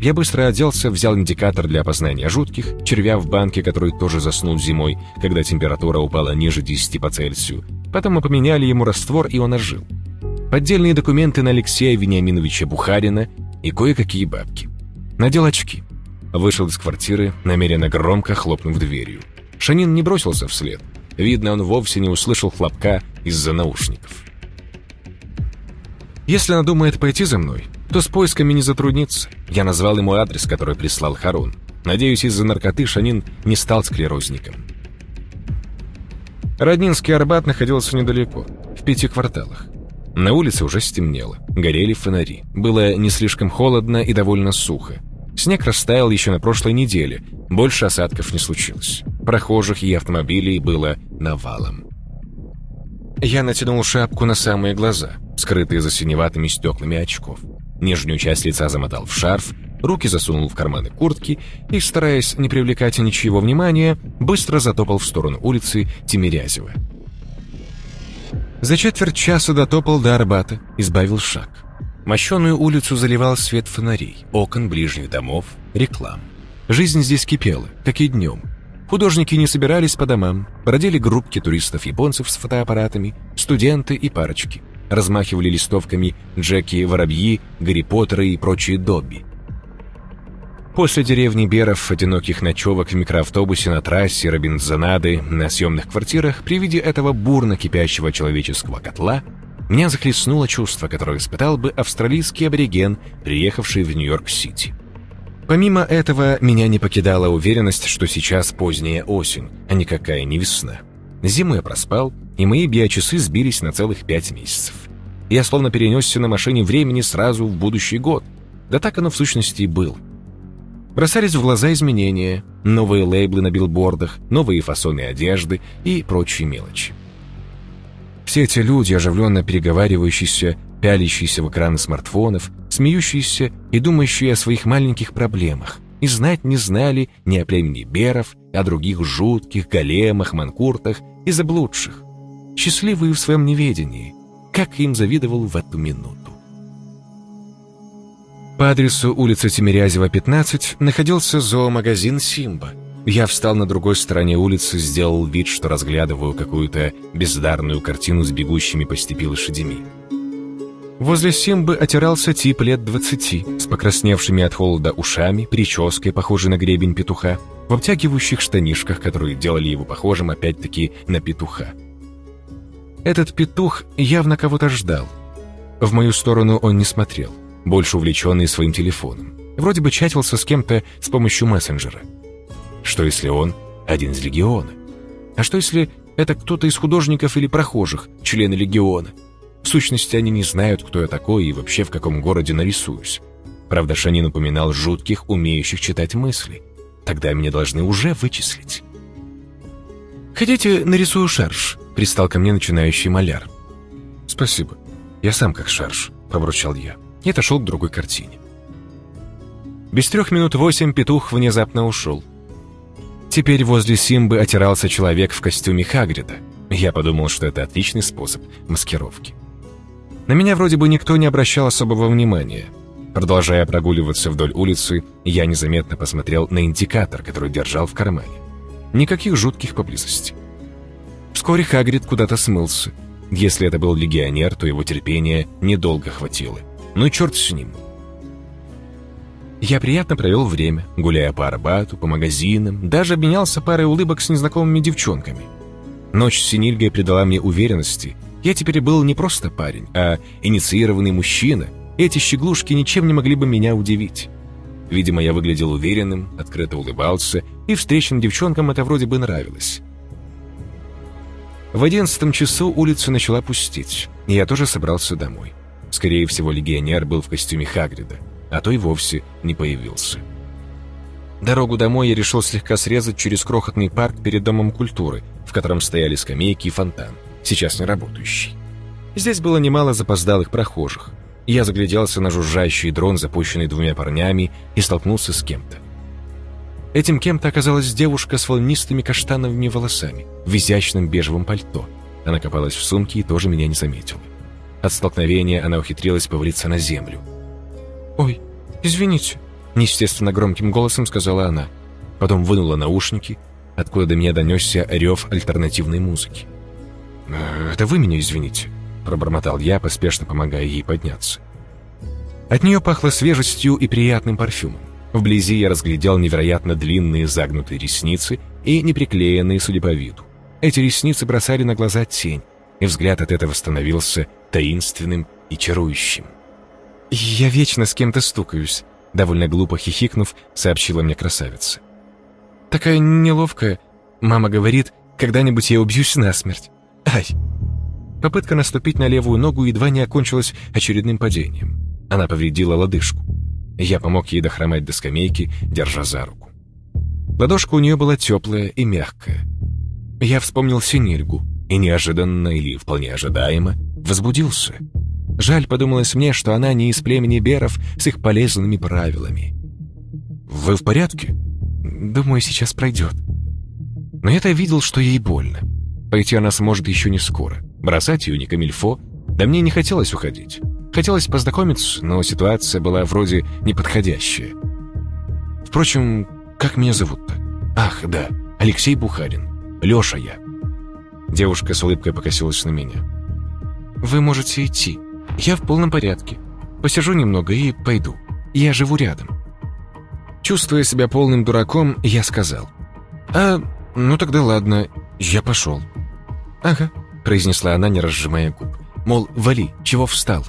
Я быстро оделся, взял индикатор для опознания жутких, червя в банке, который тоже заснул зимой, когда температура упала ниже 10 по Цельсию. Потом мы поменяли ему раствор, и он ожил. Поддельные документы на Алексея Вениаминовича Бухарина и кое-какие бабки. Надел очки. Вышел из квартиры, намеренно громко хлопнув дверью. Шанин не бросился вслед. Видно, он вовсе не услышал хлопка из-за наушников. Если она думает пойти за мной, то с поисками не затруднится. Я назвал ему адрес, который прислал Харун. Надеюсь, из-за наркоты Шанин не стал склерозником. Роднинский Арбат находился недалеко, в пяти кварталах. На улице уже стемнело, горели фонари. Было не слишком холодно и довольно сухо. Снег растаял еще на прошлой неделе, больше осадков не случилось. Прохожих и автомобилей было навалом. Я натянул шапку на самые глаза, скрытые за синеватыми стеклами очков. Нижнюю часть лица замотал в шарф, руки засунул в карманы куртки и, стараясь не привлекать ничего внимания, быстро затопал в сторону улицы Тимирязева. За четверть часа дотопал до Арбата, избавил шаг. Мощеную улицу заливал свет фонарей, окон ближних домов, реклам. Жизнь здесь кипела, как и днем. Художники не собирались по домам, бродили группки туристов-японцев с фотоаппаратами, студенты и парочки. Размахивали листовками Джеки Воробьи, Гарри Поттеры и прочие Добби. После деревни Беров, одиноких ночевок в микроавтобусе на трассе Робинзонады, на съемных квартирах, при виде этого бурно кипящего человеческого котла, меня захлестнуло чувство, которое испытал бы австралийский абориген, приехавший в Нью-Йорк-Сити. Помимо этого, меня не покидала уверенность, что сейчас поздняя осень, а никакая не весна. Зиму я проспал, и мои биочасы сбились на целых пять месяцев. Я словно перенесся на машине времени сразу в будущий год. Да так оно в сущности и было. Бросались в глаза изменения, новые лейблы на билбордах, новые фасоны одежды и прочие мелочи. Все эти люди, оживленно переговаривающиеся, пялящиеся в экраны смартфонов, смеющиеся и думающие о своих маленьких проблемах, и знать не знали ни о племени Беров, о других жутких големах, манкуртах и заблудших. Счастливые в своем неведении, как им завидовал в эту минуту. По адресу улица Тимирязева, 15, находился зоомагазин «Симба», я встал на другой стороне улицы, сделал вид, что разглядываю какую-то бездарную картину с бегущими по степи лошадями. Возле Симбы отирался тип лет двадцати, с покрасневшими от холода ушами, прической, похожей на гребень петуха, в обтягивающих штанишках, которые делали его похожим опять-таки на петуха. Этот петух явно кого-то ждал. В мою сторону он не смотрел, больше увлеченный своим телефоном. Вроде бы чатился с кем-то с помощью мессенджера. Что если он один из легиона? А что если это кто-то из художников или прохожих, члены легиона? В сущности, они не знают, кто я такой и вообще в каком городе нарисуюсь. Правда, Шанин упоминал жутких, умеющих читать мысли. Тогда меня должны уже вычислить. «Хотите, нарисую шарш?» — пристал ко мне начинающий маляр. «Спасибо. Я сам как шарш», — пробурчал я и отошел к другой картине. Без трех минут восемь петух внезапно ушел. Теперь возле Симбы отирался человек в костюме Хагрида. Я подумал, что это отличный способ маскировки. На меня вроде бы никто не обращал особого внимания. Продолжая прогуливаться вдоль улицы, я незаметно посмотрел на индикатор, который держал в кармане. Никаких жутких поблизости. Вскоре Хагрид куда-то смылся. Если это был легионер, то его терпения недолго хватило. Ну черт с ним. Я приятно провел время, гуляя по Арбату, по магазинам, даже обменялся парой улыбок с незнакомыми девчонками. Ночь с Синильгой придала мне уверенности. Я теперь был не просто парень, а инициированный мужчина. Эти щеглушки ничем не могли бы меня удивить. Видимо, я выглядел уверенным, открыто улыбался, и встречным девчонкам это вроде бы нравилось. В одиннадцатом часу улица начала пустеть, и я тоже собрался домой. Скорее всего, легионер был в костюме Хагрида, а то и вовсе не появился. Дорогу домой я решил слегка срезать через крохотный парк перед Домом культуры, в котором стояли скамейки и фонтан, сейчас не работающий. Здесь было немало запоздалых прохожих. Я загляделся на жужжащий дрон, запущенный двумя парнями, и столкнулся с кем-то. Этим кем-то оказалась девушка с волнистыми каштановыми волосами, в изящном бежевом пальто. Она копалась в сумке и тоже меня не заметила. От столкновения она ухитрилась повалиться на землю. «Ой, извините», — неестественно громким голосом сказала она. Потом вынула наушники, откуда до меня донесся рев альтернативной музыки. «Э, «Это вы меня извините», — пробормотал я, поспешно помогая ей подняться. От нее пахло свежестью и приятным парфюмом. Вблизи я разглядел невероятно длинные загнутые ресницы и неприклеенные, судя по виду. Эти ресницы бросали на глаза тень, и взгляд от этого становился таинственным и чарующим. «Я вечно с кем-то стукаюсь», — довольно глупо хихикнув, сообщила мне красавица. «Такая неловкая. Мама говорит, когда-нибудь я убьюсь насмерть. Ай!» Попытка наступить на левую ногу едва не окончилась очередным падением. Она повредила лодыжку. Я помог ей дохромать до скамейки, держа за руку. Ладошка у нее была теплая и мягкая. Я вспомнил Синильгу и неожиданно или вполне ожидаемо возбудился. Жаль, подумалось мне, что она не из племени Беров с их полезными правилами. «Вы в порядке?» «Думаю, сейчас пройдет». Но я-то видел, что ей больно. Пойти она сможет еще не скоро. Бросать ее не камильфо, да мне не хотелось уходить. Хотелось познакомиться, но ситуация была вроде неподходящая. Впрочем, как меня зовут-то? Ах, да, Алексей Бухарин. Леша я. Девушка с улыбкой покосилась на меня. «Вы можете идти. Я в полном порядке. Посижу немного и пойду. Я живу рядом». Чувствуя себя полным дураком, я сказал. «А, ну тогда ладно, я пошел». «Ага», — произнесла она, не разжимая губ. «Мол, вали, чего встал?»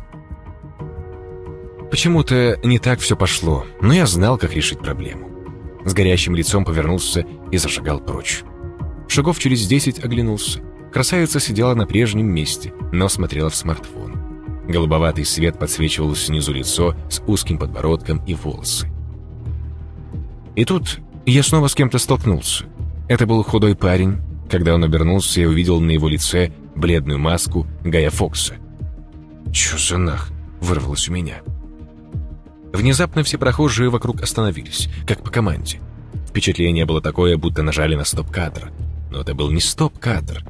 Почему-то не так все пошло, но я знал, как решить проблему. С горящим лицом повернулся и зашагал прочь. Шагов через десять оглянулся. Красавица сидела на прежнем месте, но смотрела в смартфон. Голубоватый свет подсвечивал снизу лицо с узким подбородком и волосы. И тут я снова с кем-то столкнулся. Это был худой парень. Когда он обернулся, я увидел на его лице бледную маску Гая Фокса. «Чё за нах?» — вырвалось у меня. Внезапно все прохожие вокруг остановились, как по команде. Впечатление было такое, будто нажали на стоп-кадр. Но это был не стоп-кадр.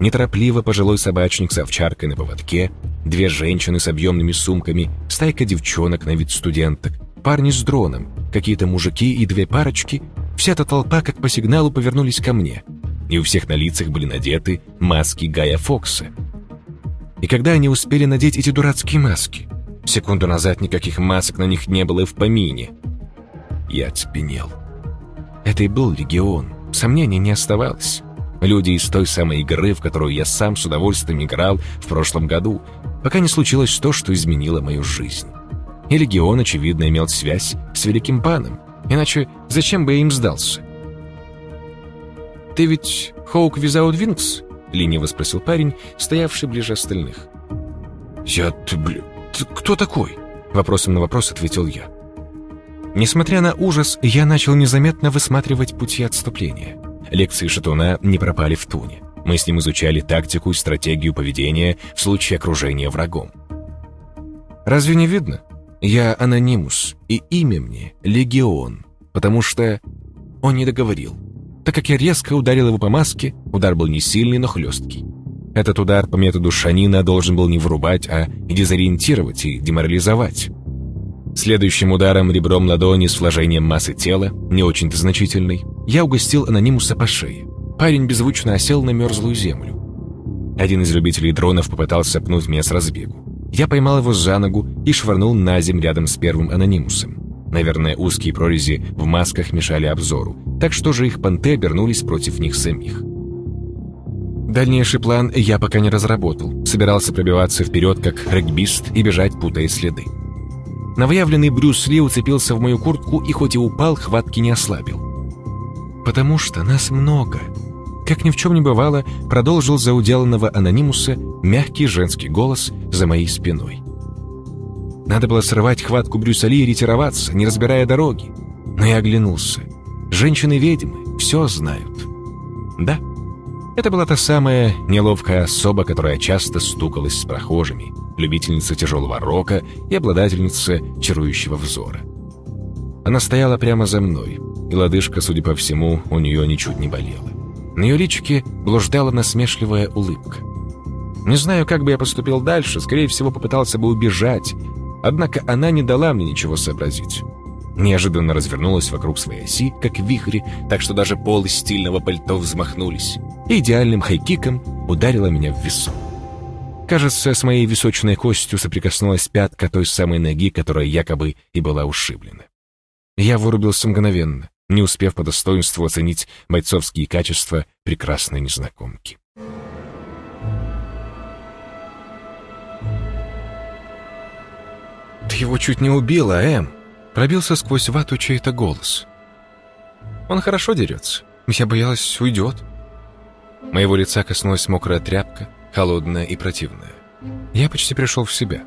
Неторопливо пожилой собачник с овчаркой на поводке, две женщины с объемными сумками, стайка девчонок на вид студенток, парни с дроном, какие-то мужики и две парочки. Вся эта толпа, как по сигналу, повернулись ко мне. И у всех на лицах были надеты маски Гая Фокса. И когда они успели надеть эти дурацкие маски? Секунду назад никаких масок на них не было и в помине. Я оцепенел. Это и был Легион. Сомнений не оставалось. Люди из той самой игры, в которую я сам с удовольствием играл в прошлом году, пока не случилось то, что изменило мою жизнь. И Легион, очевидно, имел связь с Великим Паном. Иначе зачем бы я им сдался? «Ты ведь Хоук Without Wings?» — лениво спросил парень, стоявший ближе остальных. «Я... ты, блин, кто такой?» Вопросом на вопрос ответил я. Несмотря на ужас, я начал незаметно высматривать пути отступления. Лекции Шатуна не пропали в туне. Мы с ним изучали тактику и стратегию поведения в случае окружения врагом. Разве не видно? Я анонимус, и имя мне Легион, потому что он не договорил. Так как я резко ударил его по маске, удар был не сильный, но хлесткий. Этот удар по методу Шанина должен был не врубать, а дезориентировать и деморализовать. Следующим ударом ребром ладони с вложением массы тела, не очень-то значительной, я угостил анонимуса по шее. Парень беззвучно осел на мерзлую землю. Один из любителей дронов попытался пнуть меня с разбегу. Я поймал его за ногу и швырнул на землю рядом с первым анонимусом. Наверное, узкие прорези в масках мешали обзору, так что же их понты обернулись против них самих. Дальнейший план я пока не разработал. Собирался пробиваться вперед, как регбист, и бежать, путая следы. Новоявленный Брюс Ли уцепился в мою куртку и хоть и упал, хватки не ослабил. «Потому что нас много», как ни в чем не бывало, продолжил за уделанного анонимуса мягкий женский голос за моей спиной. Надо было срывать хватку Брюса Ли и ретироваться, не разбирая дороги. Но я оглянулся. Женщины-ведьмы все знают. Да, это была та самая неловкая особа, которая часто стукалась с прохожими, любительница тяжелого рока и обладательница чарующего взора. Она стояла прямо за мной, и лодыжка, судя по всему, у нее ничуть не болела. На ее личике блуждала насмешливая улыбка. Не знаю, как бы я поступил дальше, скорее всего, попытался бы убежать. Однако она не дала мне ничего сообразить. Неожиданно развернулась вокруг своей оси, как вихри, так что даже полы стильного пальто взмахнулись. И идеальным хайкиком ударила меня в висок. Кажется, с моей височной костью соприкоснулась пятка той самой ноги, которая якобы и была ушиблена. Я вырубился мгновенно не успев по достоинству оценить бойцовские качества прекрасной незнакомки. «Ты его чуть не убила, Эм!» Пробился сквозь вату чей-то голос. «Он хорошо дерется. Я боялась, уйдет». Моего лица коснулась мокрая тряпка, холодная и противная. Я почти пришел в себя.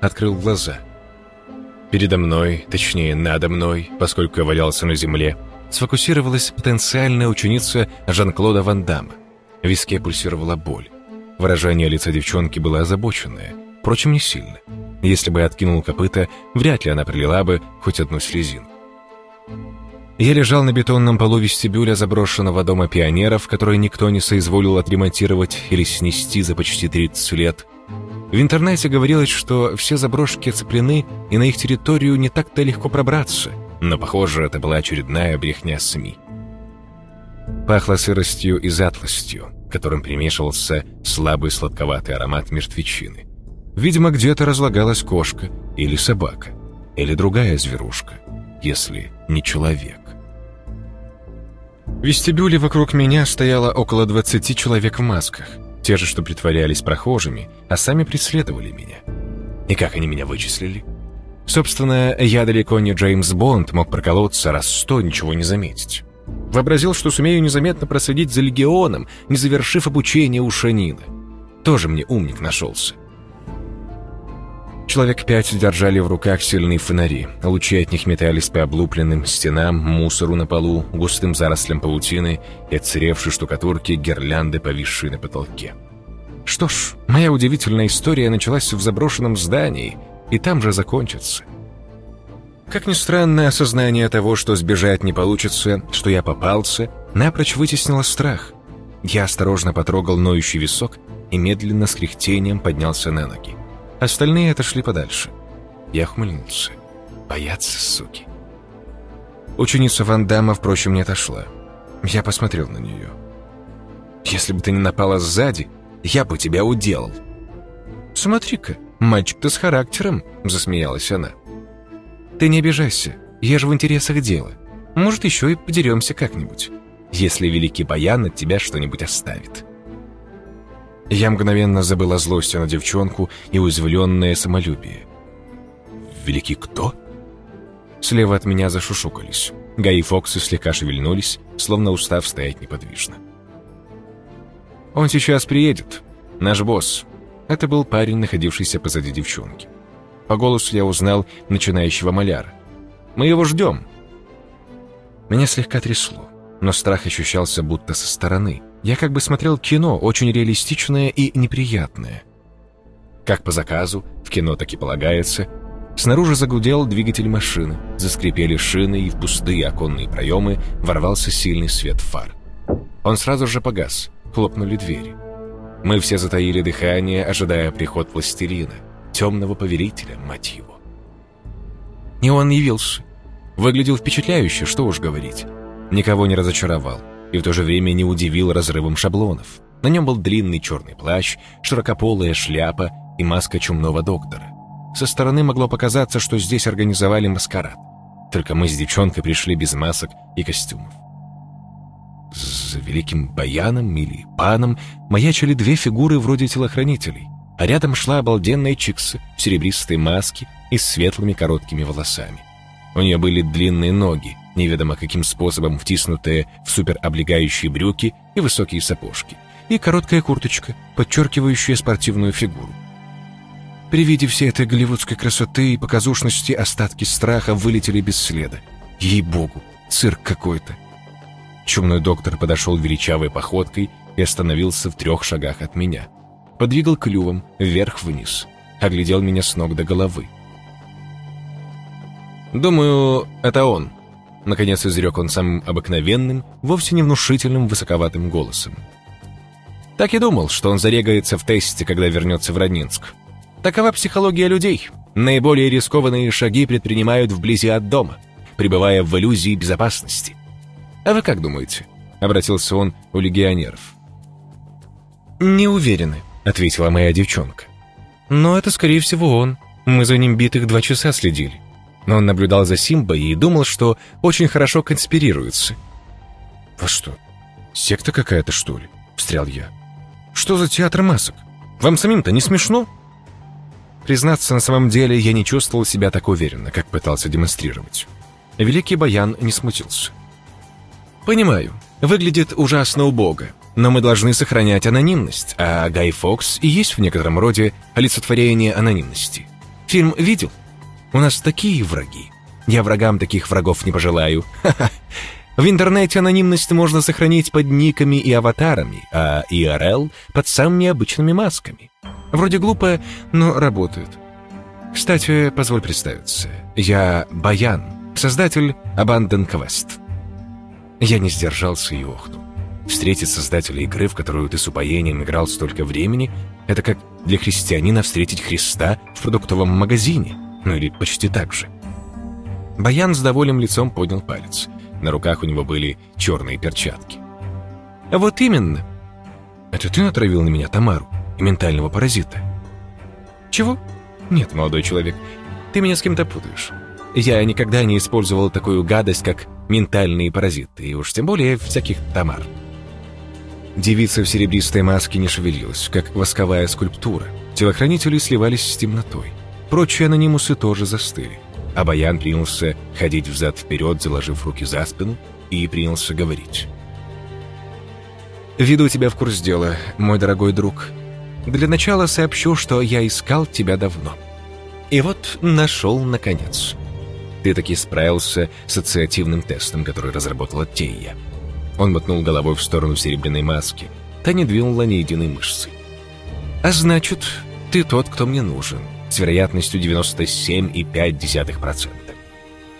Открыл глаза — Передо мной, точнее надо мной, поскольку я валялся на земле, сфокусировалась потенциальная ученица Жан-Клода Ван Дамма. В виске пульсировала боль. Выражение лица девчонки было озабоченное, впрочем, не сильно. Если бы я откинул копыта, вряд ли она пролила бы хоть одну слезинку. Я лежал на бетонном полу вестибюля заброшенного дома пионеров, который никто не соизволил отремонтировать или снести за почти 30 лет, в интернете говорилось, что все заброшки оцеплены, и на их территорию не так-то легко пробраться, но, похоже, это была очередная брехня СМИ. Пахло сыростью и затлостью, которым примешивался слабый сладковатый аромат мертвечины. Видимо, где-то разлагалась кошка или собака, или другая зверушка, если не человек. В вестибюле вокруг меня стояло около 20 человек в масках. Те же, что притворялись прохожими, а сами преследовали меня. И как они меня вычислили? Собственно, я далеко не Джеймс Бонд мог проколоться раз сто, ничего не заметить. Вообразил, что сумею незаметно проследить за легионом, не завершив обучение у Шанина. Тоже мне умник нашелся. Человек пять держали в руках сильные фонари. Лучи от них метались по облупленным стенам, мусору на полу, густым зарослям паутины и отсыревшей штукатурки гирлянды, повисшей на потолке. Что ж, моя удивительная история началась в заброшенном здании, и там же закончится. Как ни странно, осознание того, что сбежать не получится, что я попался, напрочь вытеснило страх. Я осторожно потрогал ноющий висок и медленно с кряхтением поднялся на ноги. Остальные отошли подальше. Я ухмыльнулся. Боятся, суки. Ученица Ван Дамма, впрочем, не отошла. Я посмотрел на нее. «Если бы ты не напала сзади, я бы тебя уделал». «Смотри-ка, мальчик-то с характером», — засмеялась она. «Ты не обижайся, я же в интересах дела. Может, еще и подеремся как-нибудь, если великий Баян от тебя что-нибудь оставит». Я мгновенно забыл о злости на девчонку и уязвленное самолюбие. «Великий кто?» Слева от меня зашушукались. Гай и Фоксы слегка шевельнулись, словно устав стоять неподвижно. «Он сейчас приедет. Наш босс». Это был парень, находившийся позади девчонки. По голосу я узнал начинающего маляра. «Мы его ждем». Меня слегка трясло, но страх ощущался будто со стороны – я как бы смотрел кино, очень реалистичное и неприятное. Как по заказу, в кино таки полагается, снаружи загудел двигатель машины, заскрипели шины, и в пустые оконные проемы ворвался сильный свет фар. Он сразу же погас, хлопнули двери. Мы все затаили дыхание, ожидая приход властелина, темного поверителя, мать его. И он явился. Выглядел впечатляюще, что уж говорить. Никого не разочаровал. И в то же время не удивил разрывом шаблонов. На нем был длинный черный плащ, широкополая шляпа и маска чумного доктора. Со стороны могло показаться, что здесь организовали маскарад. Только мы с девчонкой пришли без масок и костюмов. За великим баяном или паном маячили две фигуры вроде телохранителей, а рядом шла обалденная чикса в серебристой маске и с светлыми короткими волосами. У нее были длинные ноги, неведомо каким способом втиснутые в супероблегающие брюки и высокие сапожки, и короткая курточка, подчеркивающая спортивную фигуру. При виде всей этой голливудской красоты и показушности остатки страха вылетели без следа. Ей-богу, цирк какой-то. Чумной доктор подошел величавой походкой и остановился в трех шагах от меня. Подвигал клювом вверх-вниз, оглядел меня с ног до головы. «Думаю, это он», — наконец изрек он самым обыкновенным, вовсе не внушительным высоковатым голосом. Так и думал, что он зарегается в тесте, когда вернется в Роднинск. Такова психология людей. Наиболее рискованные шаги предпринимают вблизи от дома, пребывая в иллюзии безопасности. «А вы как думаете?» — обратился он у легионеров. «Не уверены», — ответила моя девчонка. «Но это, скорее всего, он. Мы за ним битых два часа следили. Но он наблюдал за Симбой и думал, что очень хорошо конспирируется». «Во что, секта какая-то, что ли?» — встрял я. «Что за театр масок? Вам самим-то не смешно?» Признаться, на самом деле я не чувствовал себя так уверенно, как пытался демонстрировать. Великий Баян не смутился. «Понимаю, выглядит ужасно убого, но мы должны сохранять анонимность, а Гай Фокс и есть в некотором роде олицетворение анонимности. Фильм видел? У нас такие враги. Я врагам таких врагов не пожелаю. В интернете анонимность можно сохранить под никами и аватарами, а IRL — под самыми обычными масками. Вроде глупо, но работает. Кстати, позволь представиться. Я Баян, создатель Abandon Quest. Я не сдержался и охнул. Встретить создателя игры, в которую ты с упоением играл столько времени, это как для христианина встретить Христа в продуктовом магазине. Ну или почти так же. Баян с довольным лицом поднял палец. На руках у него были черные перчатки. «Вот именно!» «Это ты натравил на меня Тамару и ментального паразита?» «Чего?» «Нет, молодой человек, ты меня с кем-то путаешь. Я никогда не использовал такую гадость, как ментальные паразиты, и уж тем более всяких тамар. Девица в серебристой маске не шевелилась, как восковая скульптура. Телохранители сливались с темнотой. Прочие анонимусы тоже застыли. А Баян принялся ходить взад-вперед, заложив руки за спину, и принялся говорить. «Веду тебя в курс дела, мой дорогой друг. Для начала сообщу, что я искал тебя давно. И вот нашел наконец». Ты таки справился с ассоциативным тестом, который разработала Тея. Он мотнул головой в сторону серебряной маски. Та не двинула ни единой мышцы. А значит, ты тот, кто мне нужен, с вероятностью 97,5%.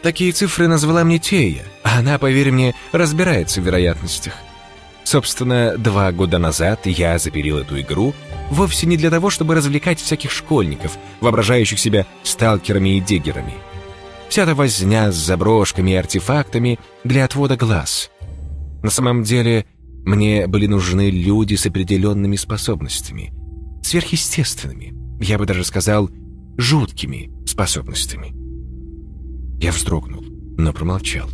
Такие цифры назвала мне Тея, а она, поверь мне, разбирается в вероятностях. Собственно, два года назад я запилил эту игру вовсе не для того, чтобы развлекать всяких школьников, воображающих себя сталкерами и диггерами. Вся эта возня с заброшками и артефактами для отвода глаз. На самом деле, мне были нужны люди с определенными способностями. Сверхъестественными. Я бы даже сказал, жуткими способностями. Я вздрогнул, но промолчал.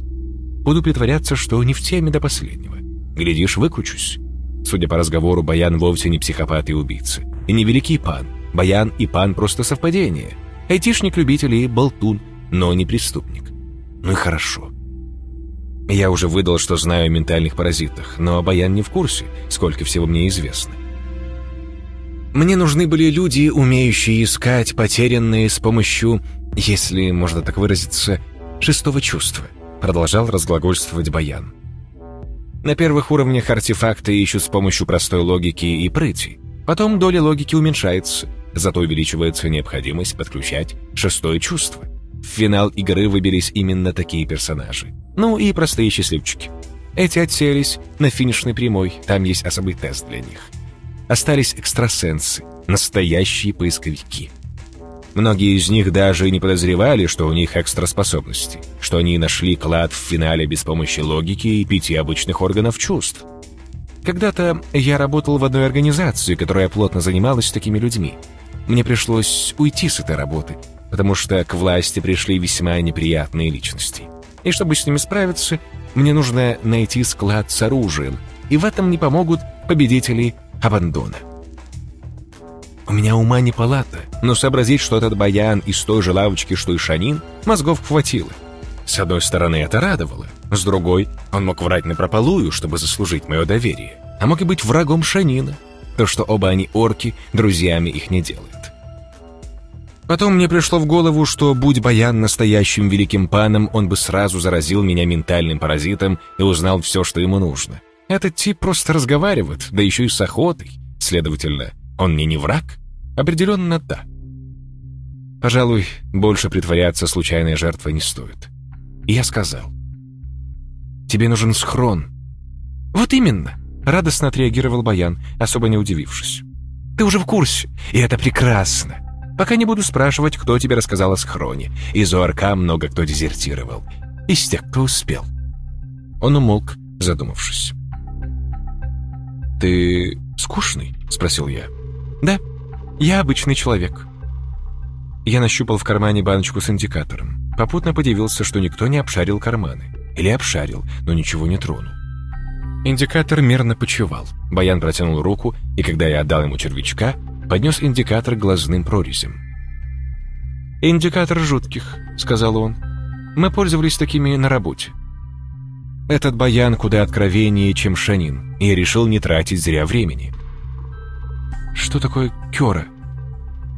Буду притворяться, что не в теме до последнего. Глядишь, выкручусь. Судя по разговору, Баян вовсе не психопат и убийца. И не великий пан. Баян и пан просто совпадение. Айтишник-любитель и болтун, но не преступник. Ну и хорошо. Я уже выдал, что знаю о ментальных паразитах, но Баян не в курсе, сколько всего мне известно. Мне нужны были люди, умеющие искать потерянные с помощью, если можно так выразиться, шестого чувства, продолжал разглагольствовать Баян. На первых уровнях артефакты ищут с помощью простой логики и прыти. Потом доля логики уменьшается, зато увеличивается необходимость подключать шестое чувство. В финал игры выбились именно такие персонажи. Ну и простые счастливчики. Эти отселись на финишной прямой, там есть особый тест для них. Остались экстрасенсы, настоящие поисковики. Многие из них даже не подозревали, что у них экстраспособности, что они нашли клад в финале без помощи логики и пяти обычных органов чувств. Когда-то я работал в одной организации, которая плотно занималась такими людьми. Мне пришлось уйти с этой работы, потому что к власти пришли весьма неприятные личности. И чтобы с ними справиться, мне нужно найти склад с оружием, и в этом не помогут победители Абандона. У меня ума не палата, но сообразить, что этот баян из той же лавочки, что и Шанин, мозгов хватило. С одной стороны, это радовало, с другой, он мог врать напропалую, чтобы заслужить мое доверие, а мог и быть врагом Шанина. То, что оба они орки, друзьями их не делает. Потом мне пришло в голову, что, будь Баян настоящим великим паном, он бы сразу заразил меня ментальным паразитом и узнал все, что ему нужно. Этот тип просто разговаривает, да еще и с охотой. Следовательно, он мне не враг? Определенно да. Пожалуй, больше притворяться случайной жертвой не стоит. И я сказал. «Тебе нужен схрон». «Вот именно», — радостно отреагировал Баян, особо не удивившись. «Ты уже в курсе, и это прекрасно. Пока не буду спрашивать, кто тебе рассказал о схроне. Из ОРК много кто дезертировал. Из тех, кто успел». Он умолк, задумавшись. «Ты скучный?» — спросил я. «Да, я обычный человек». Я нащупал в кармане баночку с индикатором. Попутно подивился, что никто не обшарил карманы. Или обшарил, но ничего не тронул. Индикатор мерно почевал. Баян протянул руку, и когда я отдал ему червячка, поднес индикатор глазным прорезям. «Индикатор жутких», — сказал он. «Мы пользовались такими на работе. Этот баян куда откровеннее, чем Шанин, и я решил не тратить зря времени. Что такое кёра?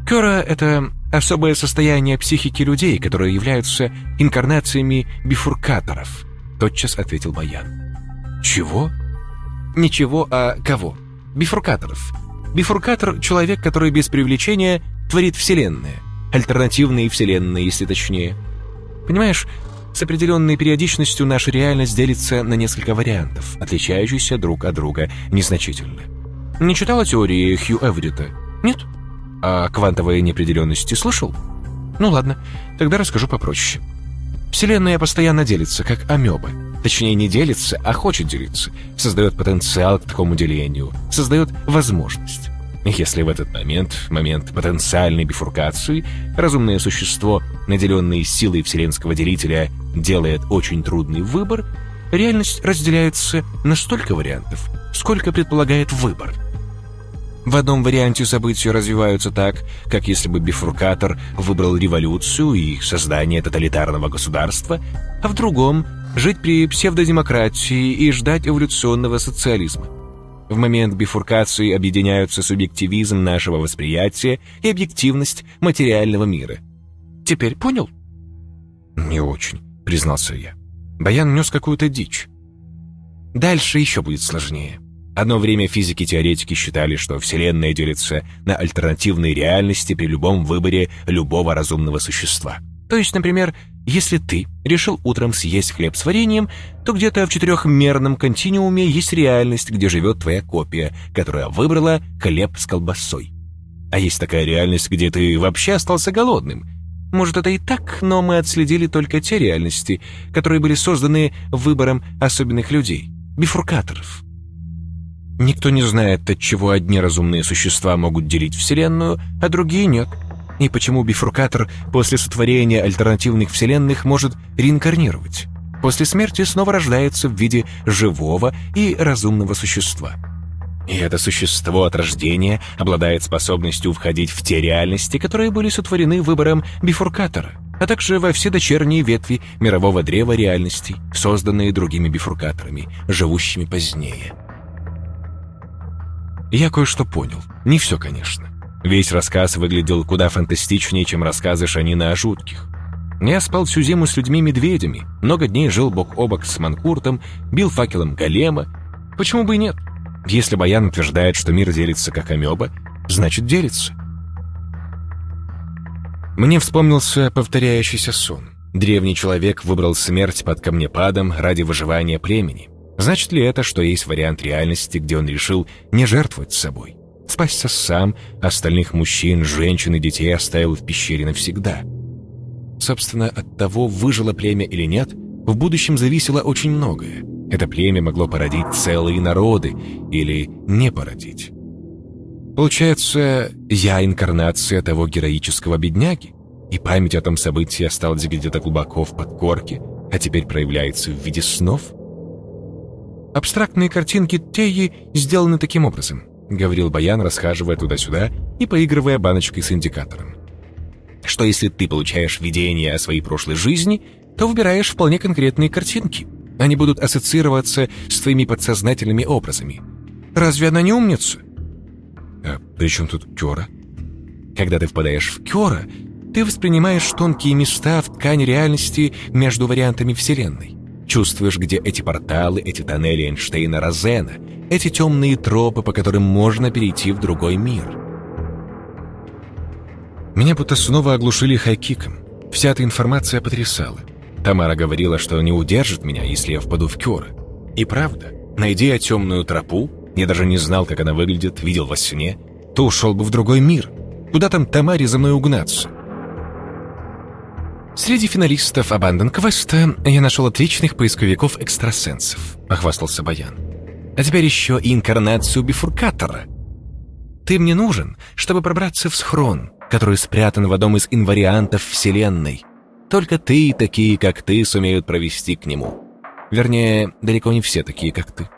Кёра — это особое состояние психики людей, которые являются инкарнациями бифуркаторов, тотчас ответил Баян. Чего? Ничего, а кого? Бифуркаторов. Бифуркатор — человек, который без привлечения творит вселенные. Альтернативные вселенные, если точнее. Понимаешь, с определенной периодичностью наша реальность делится на несколько вариантов, отличающихся друг от друга незначительно. Не читала теории Хью Эврита? Нет? А квантовой неопределенности слышал? Ну ладно, тогда расскажу попроще. Вселенная постоянно делится, как амеба. Точнее, не делится, а хочет делиться. Создает потенциал к такому делению. Создает возможность. Если в этот момент, момент потенциальной бифуркации, разумное существо, наделенное силой вселенского делителя, делает очень трудный выбор, реальность разделяется на столько вариантов, сколько предполагает выбор. В одном варианте события развиваются так, как если бы бифуркатор выбрал революцию и создание тоталитарного государства, а в другом — жить при псевдодемократии и ждать эволюционного социализма. В момент бифуркации объединяются субъективизм нашего восприятия и объективность материального мира. Теперь понял? Не очень, признался я. Баян нес какую-то дичь. Дальше еще будет сложнее. Одно время физики-теоретики считали, что Вселенная делится на альтернативные реальности при любом выборе любого разумного существа. То есть, например, если ты решил утром съесть хлеб с вареньем, то где-то в четырехмерном континууме есть реальность, где живет твоя копия, которая выбрала хлеб с колбасой. А есть такая реальность, где ты вообще остался голодным. Может, это и так, но мы отследили только те реальности, которые были созданы выбором особенных людей, бифуркаторов. Никто не знает, от чего одни разумные существа могут делить Вселенную, а другие нет — и почему бифуркатор после сотворения альтернативных вселенных может реинкарнировать. После смерти снова рождается в виде живого и разумного существа. И это существо от рождения обладает способностью входить в те реальности, которые были сотворены выбором бифуркатора, а также во все дочерние ветви мирового древа реальностей, созданные другими бифуркаторами, живущими позднее. Я кое-что понял. Не все, конечно. Весь рассказ выглядел куда фантастичнее, чем рассказы Шанина о жутких. Я спал всю зиму с людьми-медведями, много дней жил бок о бок с Манкуртом, бил факелом голема. Почему бы и нет? Если Баян утверждает, что мир делится как амеба, значит делится. Мне вспомнился повторяющийся сон. Древний человек выбрал смерть под камнепадом ради выживания племени. Значит ли это, что есть вариант реальности, где он решил не жертвовать собой? спасся сам, остальных мужчин, женщин и детей оставил в пещере навсегда. Собственно, от того, выжило племя или нет, в будущем зависело очень многое. Это племя могло породить целые народы или не породить. Получается, я инкарнация того героического бедняги, и память о том событии осталась где-то глубоко в подкорке, а теперь проявляется в виде снов? Абстрактные картинки Теи сделаны таким образом, говорил Баян, расхаживая туда-сюда и поигрывая баночкой с индикатором. Что если ты получаешь видение о своей прошлой жизни, то выбираешь вполне конкретные картинки – они будут ассоциироваться с твоими подсознательными образами. Разве она не умница? А при чем тут Кёра? Когда ты впадаешь в Кёра, ты воспринимаешь тонкие места в ткани реальности между вариантами Вселенной. Чувствуешь, где эти порталы, эти тоннели Эйнштейна-Розена, эти темные тропы, по которым можно перейти в другой мир. Меня будто снова оглушили хайкиком. Вся эта информация потрясала. Тамара говорила, что не удержит меня, если я впаду в Кёра. И правда, найди я темную тропу, я даже не знал, как она выглядит, видел во сне, то ушел бы в другой мир. Куда там Тамаре за мной угнаться? Среди финалистов Abandon Quest я нашел отличных поисковиков-экстрасенсов, похвастался Баян. А теперь еще и инкарнацию бифуркатора. Ты мне нужен, чтобы пробраться в схрон, который спрятан в одном из инвариантов Вселенной. Только ты и такие, как ты, сумеют провести к нему. Вернее, далеко не все такие, как ты.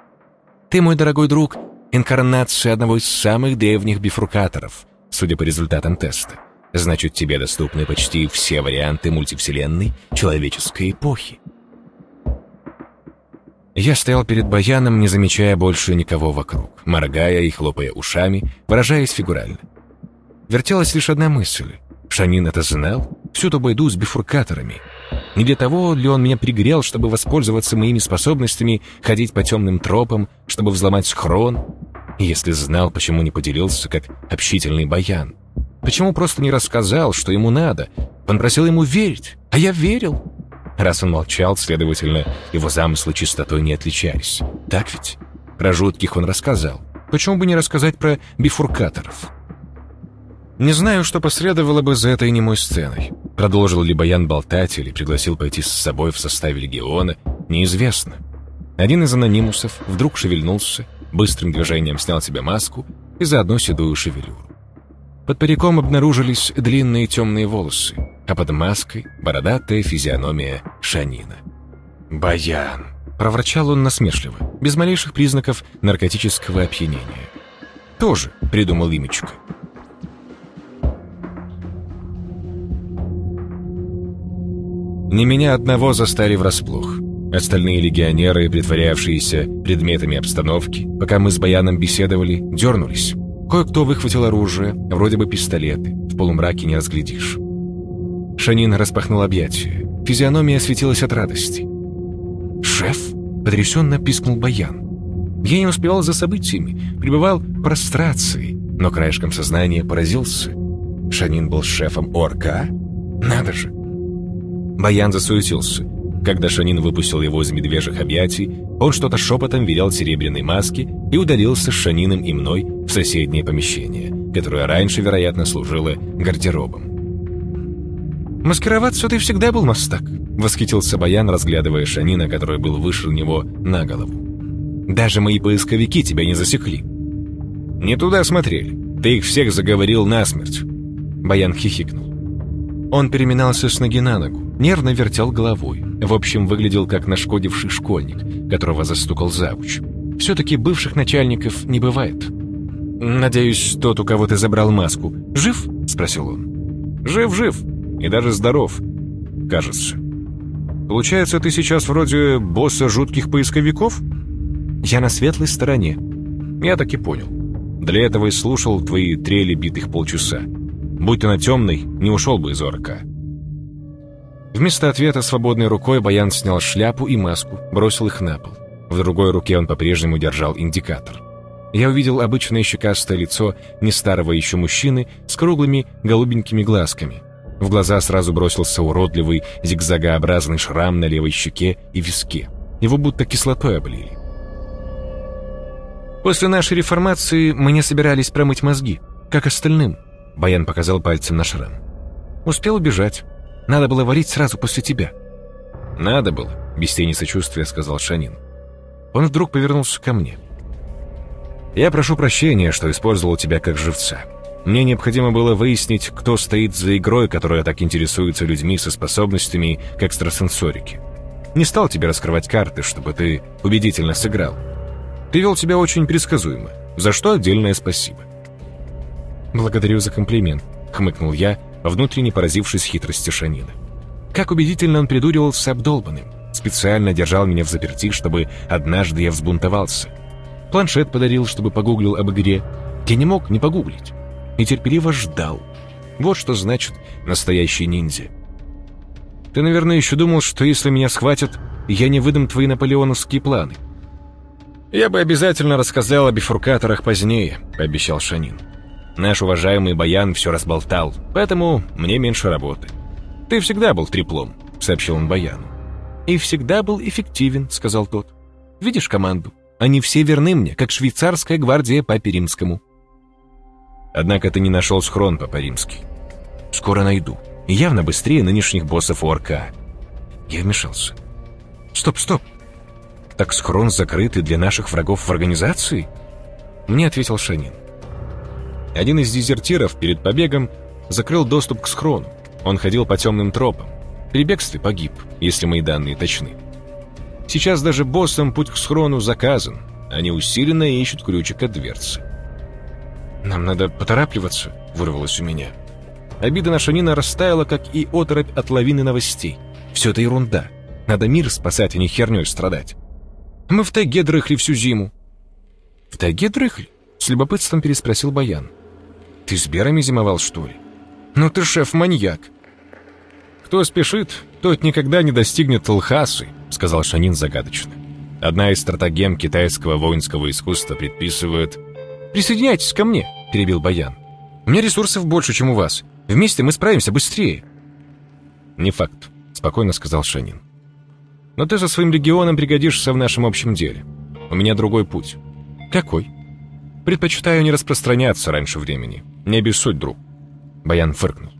Ты, мой дорогой друг, инкарнация одного из самых древних бифуркаторов, судя по результатам теста. Значит, тебе доступны почти все варианты мультивселенной человеческой эпохи. Я стоял перед Баяном, не замечая больше никого вокруг, моргая и хлопая ушами, выражаясь фигурально. Вертелась лишь одна мысль. Шанин это знал? Всю ту бойду с бифуркаторами. Не для того ли он меня пригрел, чтобы воспользоваться моими способностями ходить по темным тропам, чтобы взломать схрон? Если знал, почему не поделился, как общительный баян? Почему просто не рассказал, что ему надо? Он просил ему верить, а я верил. Раз он молчал, следовательно, его замыслы чистотой не отличались. Так ведь? Про жутких он рассказал. Почему бы не рассказать про бифуркаторов? Не знаю, что последовало бы за этой немой сценой. Продолжил ли Баян болтать или пригласил пойти с собой в составе легиона, неизвестно. Один из анонимусов вдруг шевельнулся, быстрым движением снял себе маску и заодно седую шевелюру. Под париком обнаружились длинные темные волосы, а под маской бородатая физиономия Шанина. «Баян!» — проворчал он насмешливо, без малейших признаков наркотического опьянения. «Тоже», — придумал имечко. Не меня одного застали врасплох. Остальные легионеры, притворявшиеся предметами обстановки, пока мы с Баяном беседовали, дернулись. Кое-кто выхватил оружие, вроде бы пистолеты, в полумраке не разглядишь. Шанин распахнул объятия. Физиономия светилась от радости. «Шеф?» — потрясенно пискнул Баян. Я не успевал за событиями, пребывал в прострации, но краешком сознания поразился. Шанин был шефом ОРК? Надо же! Баян засуетился. Когда Шанин выпустил его из медвежьих объятий, он что-то шепотом велел серебряной маске и удалился с Шаниным и мной в соседнее помещение, которое раньше, вероятно, служило гардеробом. «Маскироваться ты всегда был мастак», — восхитился Баян, разглядывая Шанина, который был выше него на голову. «Даже мои поисковики тебя не засекли». «Не туда смотрели. Ты их всех заговорил насмерть». Баян хихикнул. Он переминался с ноги на ногу, нервно вертел головой. В общем, выглядел как нашкодивший школьник, которого застукал завуч. Все-таки бывших начальников не бывает. «Надеюсь, тот, у кого ты забрал маску, жив?» — спросил он. «Жив, жив. И даже здоров. Кажется. Получается, ты сейчас вроде босса жутких поисковиков?» «Я на светлой стороне». «Я так и понял. Для этого и слушал твои трели битых полчаса. Будь ты на темной, не ушел бы из орка». Вместо ответа свободной рукой Баян снял шляпу и маску, бросил их на пол. В другой руке он по-прежнему держал индикатор. Я увидел обычное щекастое лицо не старого еще мужчины с круглыми голубенькими глазками. В глаза сразу бросился уродливый зигзагообразный шрам на левой щеке и виске. Его будто кислотой облили. После нашей реформации мы не собирались промыть мозги, как остальным. Баян показал пальцем на шрам. Успел убежать. Надо было варить сразу после тебя. Надо было, без тени сочувствия сказал Шанин. Он вдруг повернулся ко мне. Я прошу прощения, что использовал тебя как живца. Мне необходимо было выяснить, кто стоит за игрой, которая так интересуется людьми со способностями к экстрасенсорике. Не стал тебе раскрывать карты, чтобы ты убедительно сыграл. Ты вел себя очень предсказуемо, за что отдельное спасибо. «Благодарю за комплимент», — хмыкнул я, внутренне поразившись хитрости Шанина. Как убедительно он придуривался обдолбанным. Специально держал меня в заперти, чтобы однажды я взбунтовался. Планшет подарил, чтобы погуглил об игре. Я не мог не погуглить и терпеливо ждал. Вот что значит настоящий ниндзя. Ты, наверное, еще думал, что если меня схватят, я не выдам твои наполеоновские планы. Я бы обязательно рассказал о бифуркаторах позднее, пообещал Шанин. Наш уважаемый Баян все разболтал, поэтому мне меньше работы. Ты всегда был треплом, сообщил он Баяну. И всегда был эффективен, сказал тот. Видишь команду? Они все верны мне, как швейцарская гвардия по Перимскому. Однако ты не нашел схрон по-римски. Скоро найду. И явно быстрее нынешних боссов ОРК. Я вмешался. Стоп, стоп. Так схрон закрытый для наших врагов в организации? Мне ответил Шанин. Один из дезертиров перед побегом закрыл доступ к схрону. Он ходил по темным тропам. При бегстве погиб, если мои данные точны. Сейчас даже боссам путь к схрону заказан. Они усиленно ищут ключик от дверцы. «Нам надо поторапливаться», — вырвалось у меня. Обида на Шанина растаяла, как и оторопь от лавины новостей. Все это ерунда. Надо мир спасать, а не херней страдать. Мы в тайге дрыхли всю зиму. В тайге дрыхли? С любопытством переспросил Баян. Ты с берами зимовал, что ли? Ну ты шеф-маньяк. Кто спешит, тот никогда не достигнет Лхасы, сказал Шанин загадочно. Одна из стратегем китайского воинского искусства предписывает «Присоединяйтесь ко мне», — перебил Баян. «У меня ресурсов больше, чем у вас. Вместе мы справимся быстрее». «Не факт», — спокойно сказал Шанин. «Но ты со своим легионом пригодишься в нашем общем деле. У меня другой путь». «Какой?» «Предпочитаю не распространяться раньше времени. Не обессудь, друг». Баян фыркнул.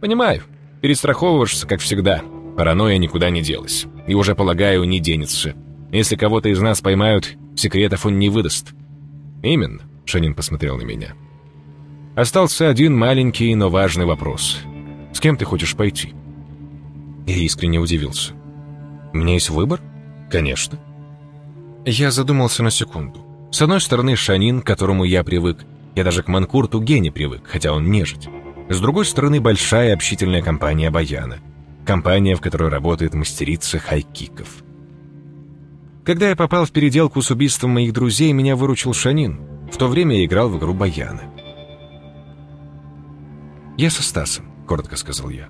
«Понимаю. Перестраховываешься, как всегда. Паранойя никуда не делась. И уже, полагаю, не денется. Если кого-то из нас поймают, секретов он не выдаст». «Именно. Шанин посмотрел на меня. Остался один маленький, но важный вопрос. С кем ты хочешь пойти? Я искренне удивился. У меня есть выбор? Конечно. Я задумался на секунду. С одной стороны, Шанин, к которому я привык. Я даже к Манкурту Гене привык, хотя он нежить. С другой стороны, большая общительная компания Баяна. Компания, в которой работает мастерица хайкиков. Когда я попал в переделку с убийством моих друзей, меня выручил Шанин — в то время я играл в игру Баяна. «Я со Стасом», — коротко сказал я.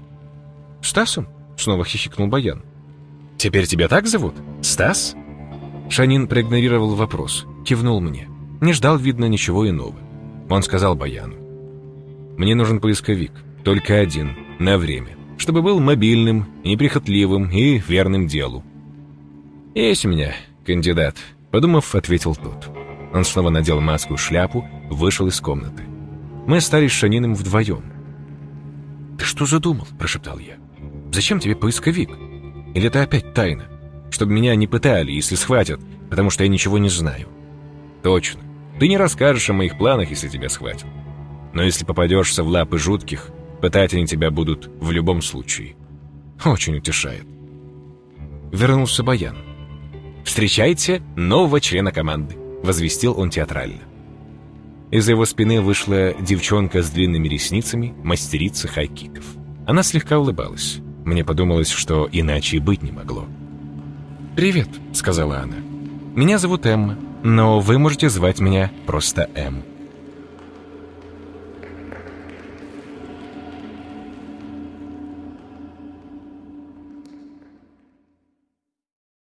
«Стасом?» — снова хихикнул Баян. «Теперь тебя так зовут? Стас?» Шанин проигнорировал вопрос, кивнул мне. Не ждал, видно, ничего иного. Он сказал Баяну. «Мне нужен поисковик, только один, на время, чтобы был мобильным, неприхотливым и верным делу». «Есть у меня кандидат», — подумав, ответил тот. Он снова надел маску и шляпу, вышел из комнаты. Мы остались с Шаниным вдвоем. «Ты что задумал?» – прошептал я. «Зачем тебе поисковик? Или это опять тайна? Чтобы меня не пытали, если схватят, потому что я ничего не знаю». «Точно. Ты не расскажешь о моих планах, если тебя схватят. Но если попадешься в лапы жутких, пытать они тебя будут в любом случае». Очень утешает. Вернулся Баян. «Встречайте нового члена команды». — возвестил он театрально. Из-за его спины вышла девчонка с длинными ресницами, мастерица хайкиков. Она слегка улыбалась. Мне подумалось, что иначе и быть не могло. «Привет», — сказала она. «Меня зовут Эмма, но вы можете звать меня просто Эм».